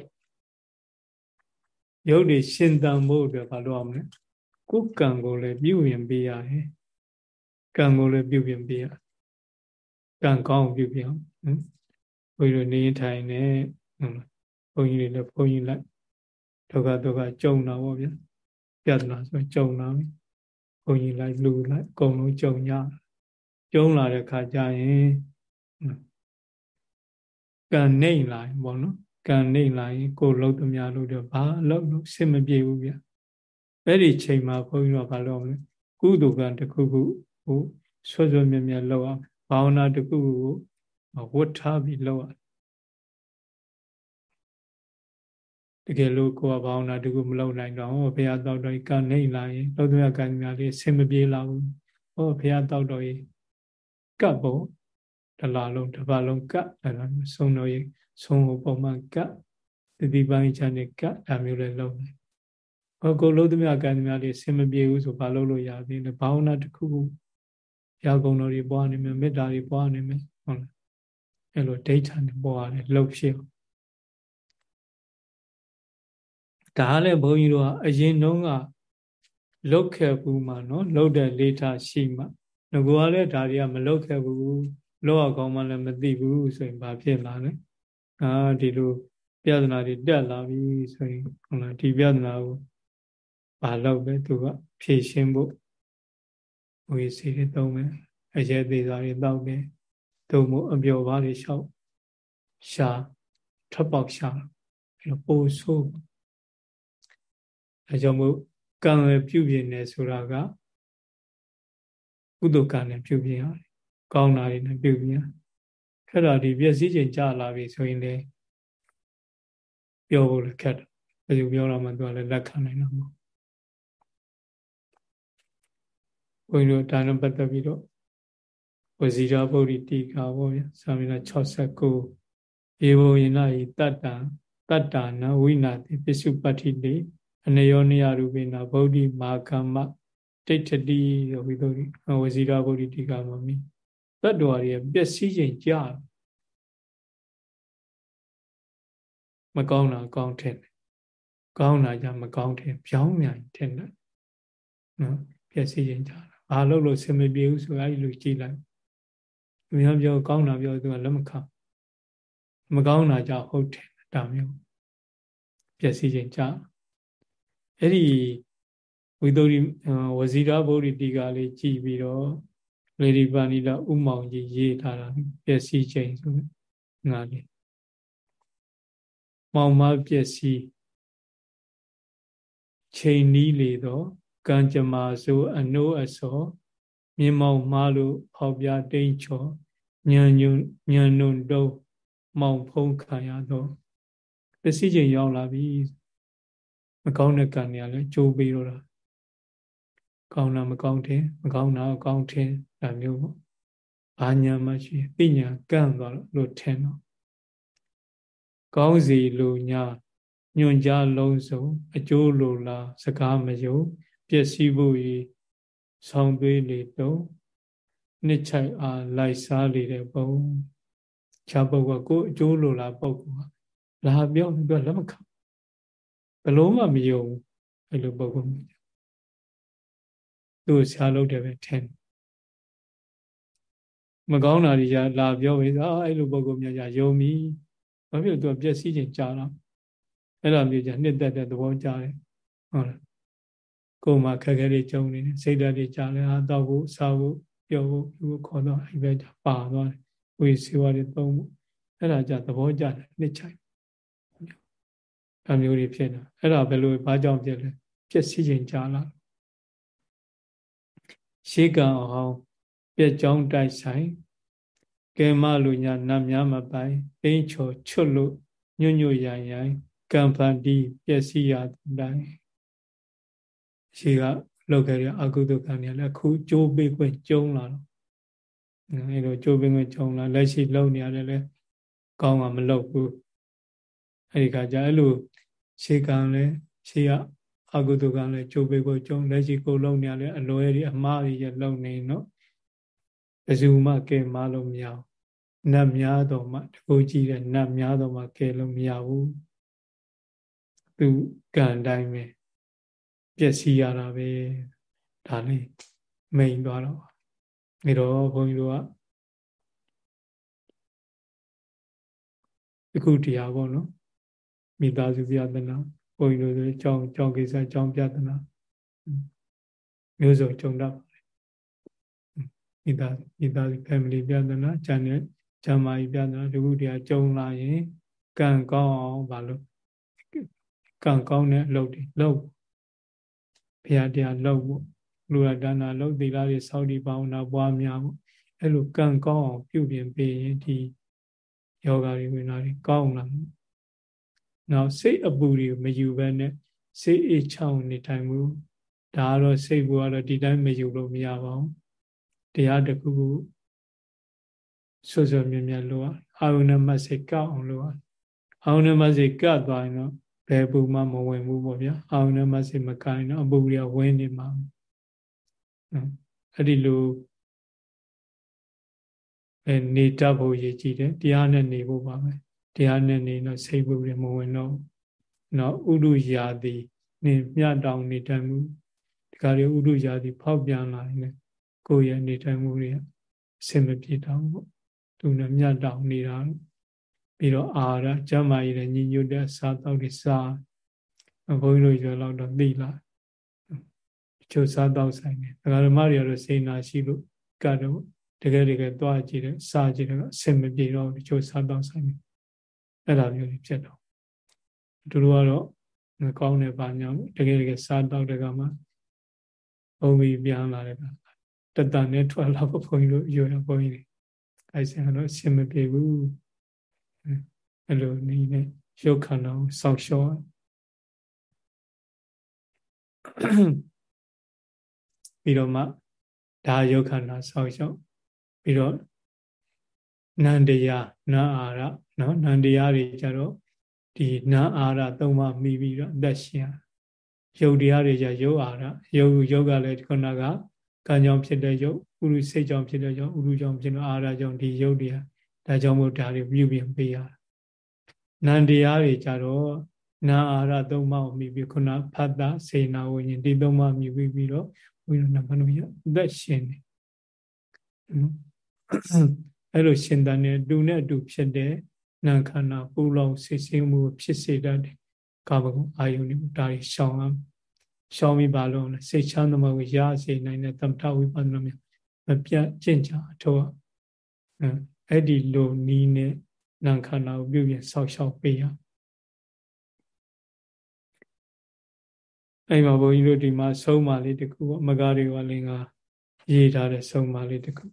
ယုတ်တွေရှင်သန်ဖို့အတွက်ဘာလုပ်အောင်လဲကိုယ်ကံကိုလည်းပြုပြင်ပေးရတယ်ကံကိုလည်းပြုပြင်ပေးရကံကောင်းပြုပြင်အောင်နော်ဘုန်းကြီးတို့နေထိုင်နေဟုတ်လားဘုန်းကြီးတွေလည်းဘုန်းကြီးလိုက်ဒုက္ခဒုက္ခကြုံတာပေါ့ဗျာပြဿနာဆိုကြုံတာပြီဘုန်းကြီးလိုက်လူလိုက်အကုန်လုံးကြုံရကြုံလာတဲ့ခါကျရင်ကံနှိမ့်လာရင်ပေါ့နော် ကံနှိမ့်လာရင်ကိုယ်လုံးသမျှလို့တော့ဘာလုံးလို့စင်မပြေဘူးဗျအဲ့ဒီချိန်မှာဘုန်းကြီးတို့ကဘာလုပ်မလဲကုသိုလ်ကံတစ်ခုခုကိုဆွဆွမြဲမြဲလုပ်အောင်ဘာဝနာတစ်ခုကိုဝတ်ထားပြီးလုပ်အောင်တကယ်လို့ကိုယ်ကဘာဝနာတခုမလုပ်နိုင်တော့ဟောဘုရားတောက်တော်ကံနေလာရင်လောကကံများလေးဆင်မပြေလာဘူးဟောဘုရားတောက်တော်ကြီးကပ်ဖို့တလားလုံးတစ်ပတ်လုံးကပ်အဲ့ဒါဆုံးတော်ကြီး ဆုံးဖို့ပုံမှန်ကပ်တတိပိုင်းချမ်းနဲ့ကပ်ဒါမျိုးလည်းလုပ်တယ်ဟောကိုလုံးသမျှကံများလေးဆင်မပြေဘူးဆိုဘာလုပ်လို့ရသေးလဲဘာဝနာတစ်ခုခုရာဂုံတော်တွေပွားနေမယ်မေတ္တာတွေပွားနေမယ်ဟုတ်လားအဲ့လိုဒိဋ္ဌာန်တွေပွားရတယ်လှုပ်ဖြစ်ဒါလည်းဘုန်းကြီးတို့ကအရင်တုန်းကလုတ်ခဲ့ဘူးမှနော်လုတ်တဲ့လေးထားရှိမှငကောကလည်းဒါတွေကမလုတ်ခဲ့ဘူးလောကကောင်းမှလည်းမသိဘူးဆိုရင်ဘာဖြစ်လာလဲ အာဒီလိုပြဿနာတွေတက်လာပြီဆိုရင်ဟုတ်လားဒီပြဿနာကိုဘာလုပ်ပဲသူကဖြေရှင်းဖို့ဝေစီတွေသုံးမယ်အရဲသေးစာတွေတောက်တယ်သို့မဟုတ်အပျော်ပါးတွေလျှောက်ရှာထွက်ပေါက်ရှာအဲ့လိုပို့ဆိုးအဲကြောင့်မို့ကံရပြုပြင်နေဆိုတာကကုသကံနဲ့ပြုပြင်ရတယ်ကောင်းတာတွေနဲ့ပြုပြင်ရ အဲ့တော့ဒီပြည့်စည်ခြင်းကြာလာပြီဆိုရင်လေပြောဖို့လည်းခက်တယ်ဘယ်လိုပြောတော့မှသူကလည်းလက်ခံနိုင်တော့မဟုတ်ဘုန်းကြီးတို့ဒါနဲ့ပတ်သက်ပြီးတော့ဝဇီရာဗုဒ္ဓတိကာပေါ့ဗျာသာမဏေ69ဧဝယနာဤတတ္တတတ္တနာဝိနာတိပစ္စုပတ္တိတိအနေယောနိယရူပိနာဗုဒ္ဓမာကမ္မတိဋ္ဌတိဆိုပြီးတော့ဝဇီရာဗုဒ္ဓတိကာမှာမိ တတ္တဝါတွေပျက်စီးခြင်းကြာမကောင်းတာကောင်းတယ်ကောင်းတာကြမကောင်းတယ်ပြောင်းမြန်တယ်နော်ပျက်စီးခြင်းကြာဘာလို့လို့ဆင်မပြေဘူးဆိုအဲ့ဒီလိုကြည့်လိုက်သူများပြောကောင်းတာပြောသူကလက်မခံမကောင်းတာကြောင့်ဟုတ်တယ်ဒါမျိုးပျက်စီးခြင်းကြာအဲ့ဒီဝိသုရိဝဇီရာဗုဒ္ဓတိကလေးကြည်ပြီးတော့ လေဒီပါဏိလဥမောင်ကြီးရေးထားတာပျက်စီးခြင်းဆိုငါလေးမောင်မပျက်စီးချိန်နီးလေတော့ကံကြမာဆိုအနိုးအစောမြင်မောင်မှားလို့ဖောက်ပြတိန်ချောညံညွညံနုံတုံးမောင်ဖုံးခံရတော့ပစ္စည်းချင်းရောက်လာပြီမကောင်းတဲ့ကံတွေကလည်းကြိုးပြီးတော့တာကောင်းတာမကောင်းတယ်မကောင်းတာကောင်းတယ် ဒါမျိုးပေါ့အာညာမရှိသိညာကန့်သွားလို့ထင်တော့ကောင်းစီလူညာညွန်ကြားလုံးစုံအကျိုးလိုလားစကားမယုံပျက်စီးဖို့ဤဆောင်းသွေးလေတော့နှစ်ချိုက်အားလိုက်စားလေတဲ့ပုံခြားပုဂ္ဂိုလ်ကိုအကျိုးလိုလားပုဂ္ဂိုလ်လာပြောပြောလက်မခံဘလုံးမမယုံအဲ့လိုပုဂ္ဂိုလ်သူ့ဆရာလုပ်တယ်ပဲထင် မကောင်းတာတွေကြလာပြောပြီးဆိုအဲ့လိုပုံကောင်များကြယုံပြီဘာဖြစ်လို့သူကပျက်စီးခြင်းကြာတော့အဲ့လိုမျိုးကြနှစ်သက်တဲ့သဘောကြားတယ်ဟုတ်လားကိုယ်မှာခက်ခဲတွေကြုံနေတယ်စိတ်ဓာတ်တွေကြာလဲအတော့ဖို့စားဖို့ပြောဖို့ပြုဖို့ခေါ်တော့အဲ့ဘက်ကြပါသွားတယ်ဝိစေဝါတွေသုံးဖို့အဲ့ဒါကြသဘောကြတယ်နှစ်ချိုင်အမျိုးတွေဖြစ်တာအဲ့ဒါဘယ်လိုဘာကြောင့်ဖြစ်လဲပျက်စီးခြင်းကြာလာရှေးကံအောင် ပြက်ကြောင်းတိုက်ဆိုင်ကဲမလူညာနတ်များမပိုင်အိမ်ချော်ချွတ်လို့ညွညွရိုင်ရိုင်ကံဖန်တီးပျက်စီးရတဲ့အတိုင်းရှိကလောက်ခဲ့တဲ့အကုသိုလ်ကံတွေလည်းအခုကြိုးပေးခွင့်ကျုံလာတော့အဲလိုကြိုးပေးခွင့်ကျုံလာလက်ရှိလုံနေရတယ်လဲကောင်းကမလောက်ဘူးအဲဒီခါကျအဲ့လိုရှေးကံလဲရှေးကအကုသိုလ်ကံလဲကြိုးပေးခွင့်ကျုံလက်ရှိကိုလုံနေရလဲအလွယ်တွေအမှားတွေရလုံနေနော် ဘယ်သူမှကဲမလို့မရဘူးနတ်များတော့မှတကူကြည့်တဲ့နတ်များတော့မှကဲလို့မရဘူးသူကံတိုင်းပဲပျက်စီးရတာပဲဒါလေးမိန်သွားတော့အဲတော့ဘုန်းကြီးတို့ကအခုတရားပေါ့နော်မိသားစုပြဒနာဘုန်းကြီးတို့ဆိုကြောင်းကြောင်းကိစ္စကြောင်းပြဒနာမျိုးစုံကြုံတတ်ပါတယ် မိသားမိသားစု family ပြဒနာဉာဏ်နဲ့ဇာမာကြီးပြဒနာဒီခုတရားကြုံလာရင်ကံကောင်းအောင်ဘာလို့ကံကောင်းတဲ့အလုပ်တွေလုပ်ဘုရားတရားလုပ်ဖို့လူရဒါနာလုပ်သီလတွေစောင့်တည်ပါအောင်နာပွားများဖို့အဲ့လိုကံကောင်းအောင်ပြုပြင်ပေးရင်ဒီယောဂတွေဝင်လာတွေကောင်းလာနောက်စိတ်အပူတွေမယူဘဲနဲ့စိတ်အေးချောင်းနေထိုင်မှုဒါကတော့စိတ်ဘူကတော့ဒီတိုင်းမယူလို့မရပါဘူး တရားတစ်ခုခုဆွဆွမြဲမြဲလို့အာယုန်နဲ့မစိတ်ကောက်အောင်လို့အာယုန်နဲ့မစိတ်ကတ်သွားရင်တော့ဘယ်ပူမှမဝင်ဘူးပေါ့ဗျာအာယုန်နဲ့မစိတ်မကိုင်းတော့အပူတွေကဝင်နေမှာနော်အဲ့ဒီလိုအဲနေတတ်ဖို့ရည်ကြည်တယ်တရားနဲ့နေဖို့ပါပဲတရားနဲ့နေတော့စိတ်ပူတွေမဝင်တော့နော်ဥဒုရာတိနေမြတ်တောင်နေတတ်မှုဒီကလေးဥဒုရာတိဖောက်ပြန်လာရင် ကိုယ့်ရဲ့နေထိုင်မှုတွေအဆင်မပြေတော့ဘူးသူနဲ့မြတ်တောင်နေတာပြီးတော့အာရကျမ်းမာရည်နဲ့ညီညွတ်တဲ့စားတောက်တွေစားဘုန်းကြီးတို့ရွယ်လောက်တော့သိလာချိုစားတောက်ဆိုင်တယ်ဒကာဓမ္မတွေကတော့စေနာရှိလို့ကတော့တကယ်တကယ်သွားကြည့်တယ်စားကြည့်တယ်အဆင်မပြေတော့ဒီချိုစားတောက်ဆိုင်တယ်အဲ့ဒါမျိုးတွေဖြစ်တော့သူတို့ကတော့ကောင်းတယ်ပါညာတကယ်တကယ်စားတောက်တဲ့ကမှဘုံပြီးပြန်လာတယ် တတန်နဲ့ထွက်လာဖို့ဘုန်းကြီးတို့ရွယ်ဘုန်းကြီးတွေအဲ့ဆင်ကတော့အဆင်မပြေဘူးအဲ့လိုနေနဲ့ရုပ်ခန္ဓာကိုစောင့်ရှောက်ပြီးတော့မှဒါရုပ်ခန္ဓာစောင့်ရှောက်ပြီးတော့နန္တရားနာအာရနော်နန္တရားတွေကြတော့ဒီနာအာရသုံးပါမိပြီးတော့အသက်ရှင်ရုပ်တရားတွေကြရုပ်အာရရုပ်ရုပ်ကလည်းခုနက ကံကြောင့်ဖြစ်တဲ့ရုပ်ဥရုစိတ်ကြောင့်ဖြစ်တဲ့ရုပ်ဥရုကြောင့်ဖြစ်တဲ့အာရကြောင့်ဒီရုပ်တရားဒါကြောင့်မို့ဒါတွေပြုပြင်ပေးရနန္တရားတွေကြတော့နာအာရသုံးပါးကိုမြည်ပြီးခုနဖတ်တာစေနာဝိညာဉ်ဒီသုံးပါးမြည်ပြီးပြီးတော့ဝိညာဉ်နမနုရအသက်ရှင်နေအဲ့လိုရှင်တန်တဲ့တူနဲ့အတူဖြစ်တဲ့နာခန္ဓာပူလောင်ဆိတ်ဆင်းမှုဖြစ်စေတတ်တယ်ကာမဂုဏ်အာယုန်တွေဒါတွေရှောင်အောင် ရှောင်ပြီးပါလို့စိတ်ချမ်းသာမှုရစေနိုင်တဲ့သမထဝိပဿနာမျိုးမပြတ်ကျင့်ကြအထောက်အဲ့ဒီလိုနီးနဲ့နာခန္ဓာကိုပြုပြင်ဆောက်ရှောက်ပေးရအဲ့မှာဘုန်းကြီးတို့ဒီမှာဆုံးမလေးတခုပေါ့မကားတွေကလည်းငါရေးထားတဲ့ဆုံးမလေးတခု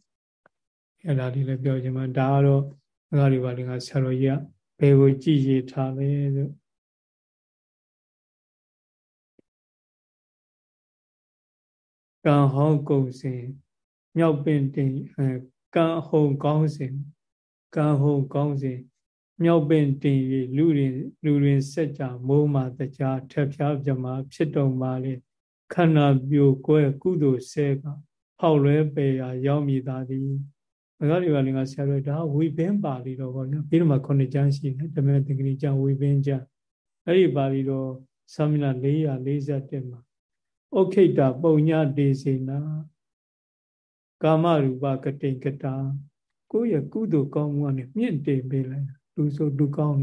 အဲ့ဒါလေးလည်းပြောချင်မှာဒါကတော့မကားတွေကလည်းငါဆရာတော်ကြီးကဘယ်ကိုကြည်ရေးထားလဲဆို ကံဟောင်းကုံစင်မြောက်ပင်တင်ကံဟုံကောင်းစဉ်ကံဟုံကောင်းစဉ်မြောက်ပင်တင်၍လူရင်လူရင်စက်ကြမိုးမာတကြားထက်ဖြားပြမဖြစ်တော်ပါလေခန္ဓာပြိုကွဲကုသိုလ်ဆဲကဖောက်လွဲပေရာရောက်မိသားသည်ငါတွေကလည်းငါဆရာတော်ဒါဝိပင်းပါဠိတော်ပေါ့နော်ပြီးတော့မှခုနှစ်ကျမ်းရှိတယ်ဓမ္မသင်္ကတိကျမ်းဝိပင်းကျမ်းအဲ့ဒီပါဠိတော်သမိလ441မှာ ဩခိတပုံညဒေစေနာကာမရူပကတိကတာကိုယ့်ရဲ့ကုသိုလ်ကောင်းမှုကနေမြင့်တင်ပေးလိုက်တာလူဆိုလူကောင်း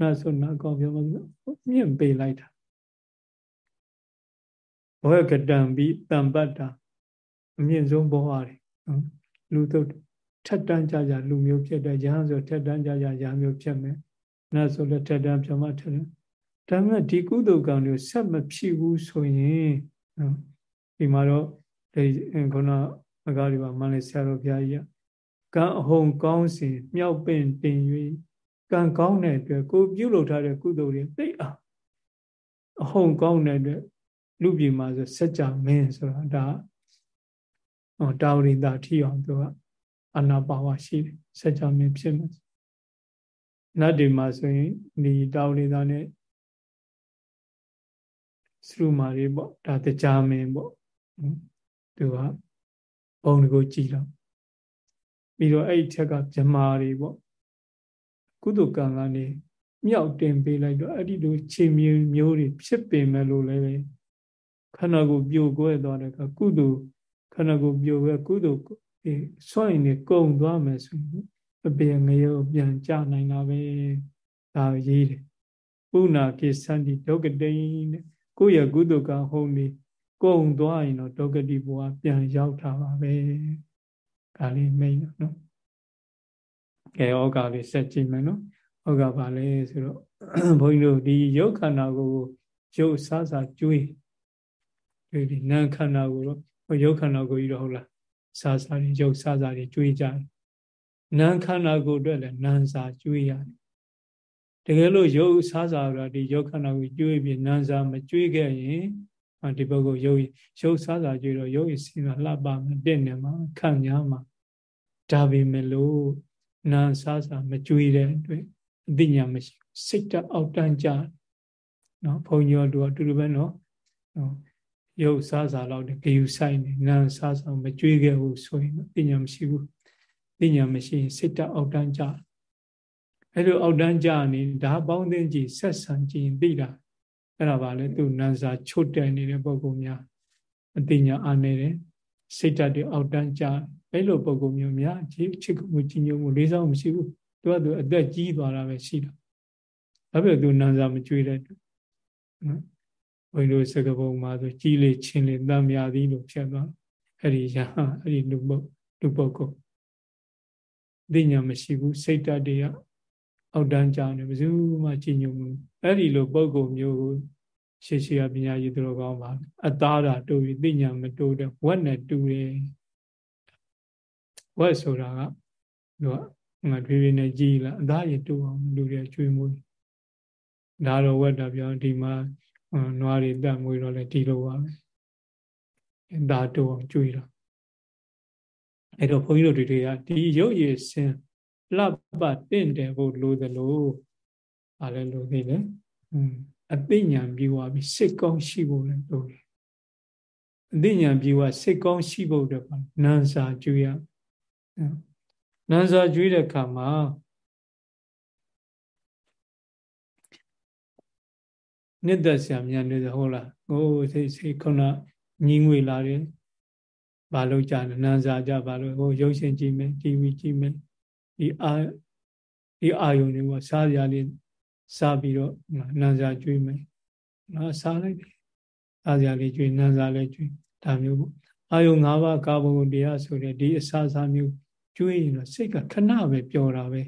နတ်ဆိုနတ်ကောင်းပြောမှမြင့်ပေးလိုက်တာဘောကတံပြီးတံပတ်တာအမြင့်ဆုံးဘဝတွေနော်လူတို့ထက်တန်းကြကြလူမျိုးဖြစ်တယ်ရဟန်းဆိုထက်တန်းကြကြရာမျိုးဖြစ်မယ်နတ်ဆိုလည်းထက်တန်းဖြစ်မှထက်တယ်ဒါမှဒီကုသိုလ်ကံတွေဆက်မဖြစ်ဘူးဆိုရင် နော်ဒီမှာတော့ဒီခုနအကားဒီမှာမန္တလေးဆရာတော်ဘုရားကြီးကံအဟုန်ကောင်းစဉ်မြောက်ပင်တင်၍ကံကောင်းတဲ့အတွက်ကိုပြုလုပ်ထားတဲ့ကုသိုလ်တွေသိအောင်အဟုန်ကောင်းတဲ့အတွက် လူပြည်မှာဆိုစัจ जा မင်းဆိုတာဒါဟောတာဝရိတာထီအောင်သူကအနာပါဝရှိတယ်စัจ जा မင်းဖြစ်မှာနတ်တွေမှာဆိုရင်ဒီတာဝရိတာနဲ့ စရုမာတွေပေါ့ဒါတရားမင်းပေါ့သူကဘုံကိုကြည်တော့ပြီးတော့အဲ့ဒီထက်ကဗြမာတွေပေါ့ကုသကံကနေမြောက်တင်ပေးလိုက်တော့အဲ့ဒီလိုခြေမျိုးမျိုးတွေဖြစ်ပင်မဲ့လို့လည်းခန္ဓာကိုယ်ပြိုကွဲသွားတဲ့အခါကုသခန္ဓာကိုယ်ပြိုကွဲကုသစွန့်ရင်နေကုံသွားမယ်ဆိုရင်အပေငရုတ်ပြန်ကြနိုင်တာပဲဒါရေးတယ်ပုဏ္ဏကိသန္တိဒုက္ကတိနဲ့ ကိုယ့်ရဲ့ကုသကံဟုံးနေကုံသွားရင်တော့ဒုက္ကတိဘဝပြန်ရောက်တာပါပဲဒါလေးမိတ်နော်ကဲဩဃလေးဆက်ကြည့်မယ်နော်ဩဃဘာလဲဆိုတော့ဘုန်းကြီးတို့ဒီရုပ်ခန္ဓာကိုရုပ်စားစားကျွေးကျွေးဒီနာခန္ဓာကိုတော့ရုပ်ခန္ဓာကိုကြီးတော့ဟုတ်လားစားစားတွေရုပ်စားစားတွေကျွေးကြတယ်နာခန္ဓာကိုအတွက်လည်းနာစားကျွေးရတယ် တကယ်လို့ရုပ်စားစားကဒီရုပ်ခန္ဓာကိုကျွေးပြီးနာစားမကျွေးခဲ့ရင်ဒီဘက်ကိုရုပ်ရုပ်စားစားကျွေးတော့ရုပ်ရည်စင်ကလှပမတက်နေမှာခံညာမှာဒါပေမဲ့လို့နာစားစားမကြွေတဲ့အတွက်အသိဉာဏ်မရှိစိတ်တအောက်တန်းကြနော်ဘုံညောတို့အတူတူပဲနော်ရုပ်စားစားတော့ဂယုဆိုင်နေနာစားစားမကြွေခဲ့ဘူးဆိုရင်အသိဉာဏ်မရှိဘူးအသိဉာဏ်မရှိရင်စိတ်တအောက်တန်းကြ အဲ့လိုအောက်တန်းကြနေဒါပေါင်းသိကြည့်ဆက်ဆံကြည့်ရင်သိတာအဲ့ဒါပါလေသူနာစာချွတ်တယ်နေတဲ့ပုံကောင်များအသိဉာဏ်အားနေတယ်စိတ်ဓာတ်တွေအောက်တန်းကြအဲ့လိုပုံကုမျိုးများချစ်ချစ်မှုကြီးညိုမှုလေးစားမှုမရှိဘူးသူကသူအသက်ကြီးသွားတာပဲရှိတာဘာဖြစ်လို့သူနန်းစားမကြွေးတဲ့နော်ဘုန်းကြီးတို့စကပုံမှာဆိုကြီးလေချင်းလေတမ်းမြသည်လို့ဖြစ်သွားအဲ့ဒီရဟအဲ့ဒီလူပုတ်လူပုတ်ကိုသိညာမရှိဘူးစိတ်ဓာတ်တွေက အောက်တန်းကြနေဘယ်သူမှကြီးညိုမှုအဲ့ဒီလိုပုံကုမျိုးကိုရှေ့ရှေ့ကပညာရည်သူတော်ကောင်းပါအသားဓာတူပြီးသိညာမတူတဲ့ဝက်နဲ့တူတယ်ဝက်ဆိုတာကသူကငါထွေးထွေးနဲ့ကြီးလာအသားရည်တူအောင်လူတွေကျွေးမွေးဒါတော့ဝက်တာပြောဒီမှာနွားတွေတက်မွေးတော့လေဒီလိုပါပဲအသားတူအောင်ကျွေးတာအဲ့တော့ဘုန်းကြီးတို့တွေကဒီရုပ်ရည်စင် လှပတင့်တယ်ဖို့လိုသလိုအားလည်းလိုသေးတယ်อืมအသိဉာဏ်ပြီးသွားပြီစိတ်ကောင်းရှိဖို့လည်းလိုတယ်အသိဉာဏ်ပြီးသွားစိတ်ကောင်းရှိဖို့တော့နန်းစာကျွေးရနန်းစာကျွေးတဲ့အခါမှာနှစ်သက်ဆရာမြန်နေဟုတ်လားဟိုစိတ်စိတ်ခုနညီငွေလာတယ်ဘာလို့ကြာနန်းစာကြဘာလို့ဟိုရုပ်ရှင်ကြည့်မယ်တီဗီကြည့်မယ် ဒီအာဒီအာယုန်တွေကစားရလေးစားပြီးတော့နန်းစာကျွေးမယ်နော်စားလိုက်တယ်စားစရာလေးကျွေးနန်းစာလေးကျွေးဒါမျိုးပေါ့အာယုံ၅ပါးကာဘုံတရားဆိုတဲ့ဒီအစာစားမျိုးကျွေးရင်တော့စိတ်ကခဏပဲပျော်တာပဲ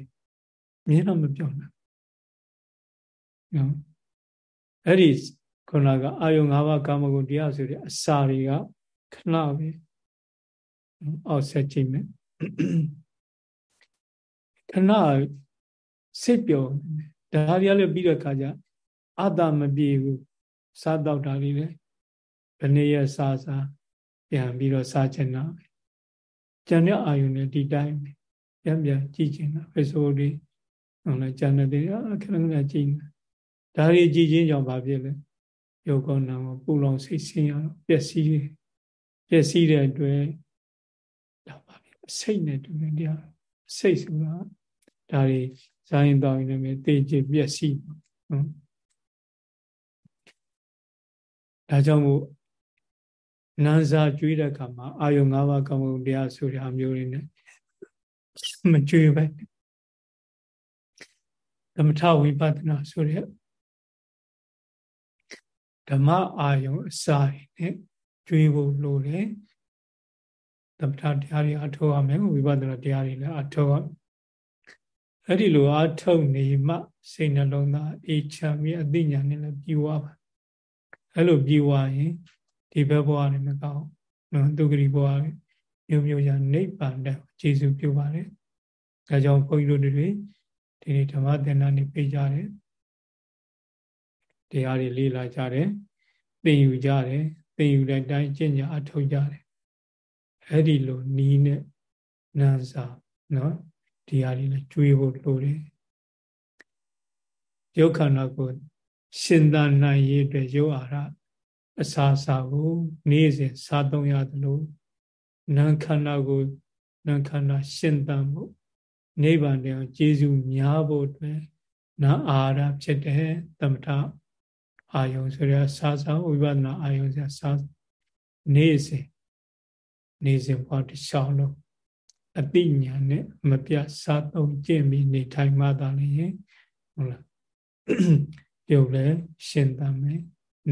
မြင်တော့မပျော်နိုင်နော်အဲ့ဒီခုနကအာယုံ၅ပါးကာမဂုဏ်တရားဆိုတဲ့အစာတွေကခဏပဲအောက်ဆက်ကြည့်မယ် ခဏစိတ်ပျော်ဒါတွေကလည်းပြီးတဲ့အခါကျအတ္တမပြေဘူးစားတော့တာလေးလေဘယ်နည်းရစားစားပြန်ပြီးတော့စားချင်တာကျန်တဲ့အာယုန်နဲ့ဒီတိုင်းပြန်ပြန်ကြည့်ချင်တာပဲဆိုဒီဟုတ်လားကျန်တဲ့အခဏခဏကြည့်နေဒါတွေကြည့်ချင်းကြောင့်ဘာဖြစ်လဲယောကောနာမပူလောင်စိတ်ဆင်းရတော့ပျက်စီးတယ်ပျက်စီးတဲ့အတွက်ဒါပါပဲစိတ်နဲ့တူတယ်တရားစိတ်ဆိုတာ ဒါတွေဇာရင်တောင်းရင်လည်းတေချေပျက်စီးနော်ဒါကြောင့်မို့နန်းစာကျွေးတဲ့အခါမှာအာယုံ၅ပါးကောင်းမှုတရားဆိုတဲ့အမျိုးတွေနဲ့မကျွေးပဲသမထဝိပဿနာဆိုတဲ့ဓမ္မအာယုံအစာနဲ့ကျွေးဖို့လိုတယ်သမထတရားတွေအထောက်ရမယ်ဝိပဿနာတရားတွေလည်းအထောက်ရ အဲ့ဒီလိုအားထုတ်နေမှစိတ်နှလုံးသားအေးချမ်းပြီးအသိဉာဏ်နဲ့လည်းပြီးွားပါအဲ့လိုပြီးွားရင်ဒီဘက်ဘဝနဲ့မကောင်းနော်ဒုက္ခရီဘဝမျိုးမျိုးရာနိဗ္ဗာန်တဲ့ကျေစုပြုပါလေဒါကြောင့်ဘုန်းကြီးတို့တွေဒီနေ့ဓမ္မသင်္ဍာနေပေးကြတယ်တရားတွေလေ့လာကြတယ်သင်ယူကြတယ်သင်ယူတဲ့အတိုင်းကျင့်ကြအထောက်ကြတယ်အဲ့ဒီလိုနီးနဲ့နန်းစာနော် ဒီဟာလေးလည်းကျွေးဖို့လိုတယ်ရုပ်ခန္ဓာကိုရှင်သန်နိုင်ရေးအတွက်ရုပ်အာရအစာစာကိုနေ့စဉ်စားသုံးရသလိုနာခန္ဓာကိုနာခန္ဓာရှင်သန်မှုနိဗ္ဗာန်တရားကျေစုများဖို့အတွက်နာအာရဖြစ်တဲ့သမထအာယုံဆိုရစာစာဝိပဿနာအာယုံဆိုစာနေ့စဉ်နေ့စဉ်ဘောတလျှောက်လုံး အတိညာနဲ့မပြစားသုံးကျင့်ပြီးနေထိုင်မှသာလေဟုတ်လားပြုတ်လည်းရှင်းတတ်မယ်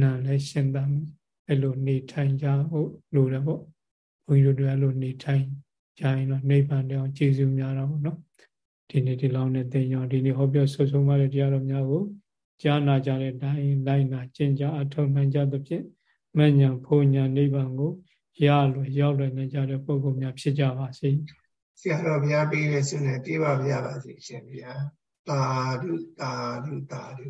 နာလည်းရှင်းတတ်မယ်အဲ့လိုနေထိုင်ကြဖို့လိုတယ်ပေါ့ဘုန်းကြီးတို့တွေအဲ့လိုနေထိုင်ကြရင်တော့နိဗ္ဗာန်တောင်ကျေးဇူးများတော့ပေါ့နော်ဒီနေ့ဒီလောက်နဲ့သိအောင်ဒီနေ့ဟောပြောဆွဆုံးပါတဲ့တရားတော်များကိုကြားနာကြတဲ့တိုင်းလိုက်နာကျင့်ကြအထောက်နိုင်ကြသဖြင့်မဉ္ဇဉ်ဘုံညာနိဗ္ဗာန်ကိုရလွယ်ရောက်လွယ်နိုင်ကြတဲ့ပုဂ္ဂိုလ်များဖြစ်ကြပါစေ
ဆရာတော်ဘုရားပေးတဲ့ဆုနဲ့ပြေပါပြပါစေရှင်ဗျာသာဓုသာဓုသာဓု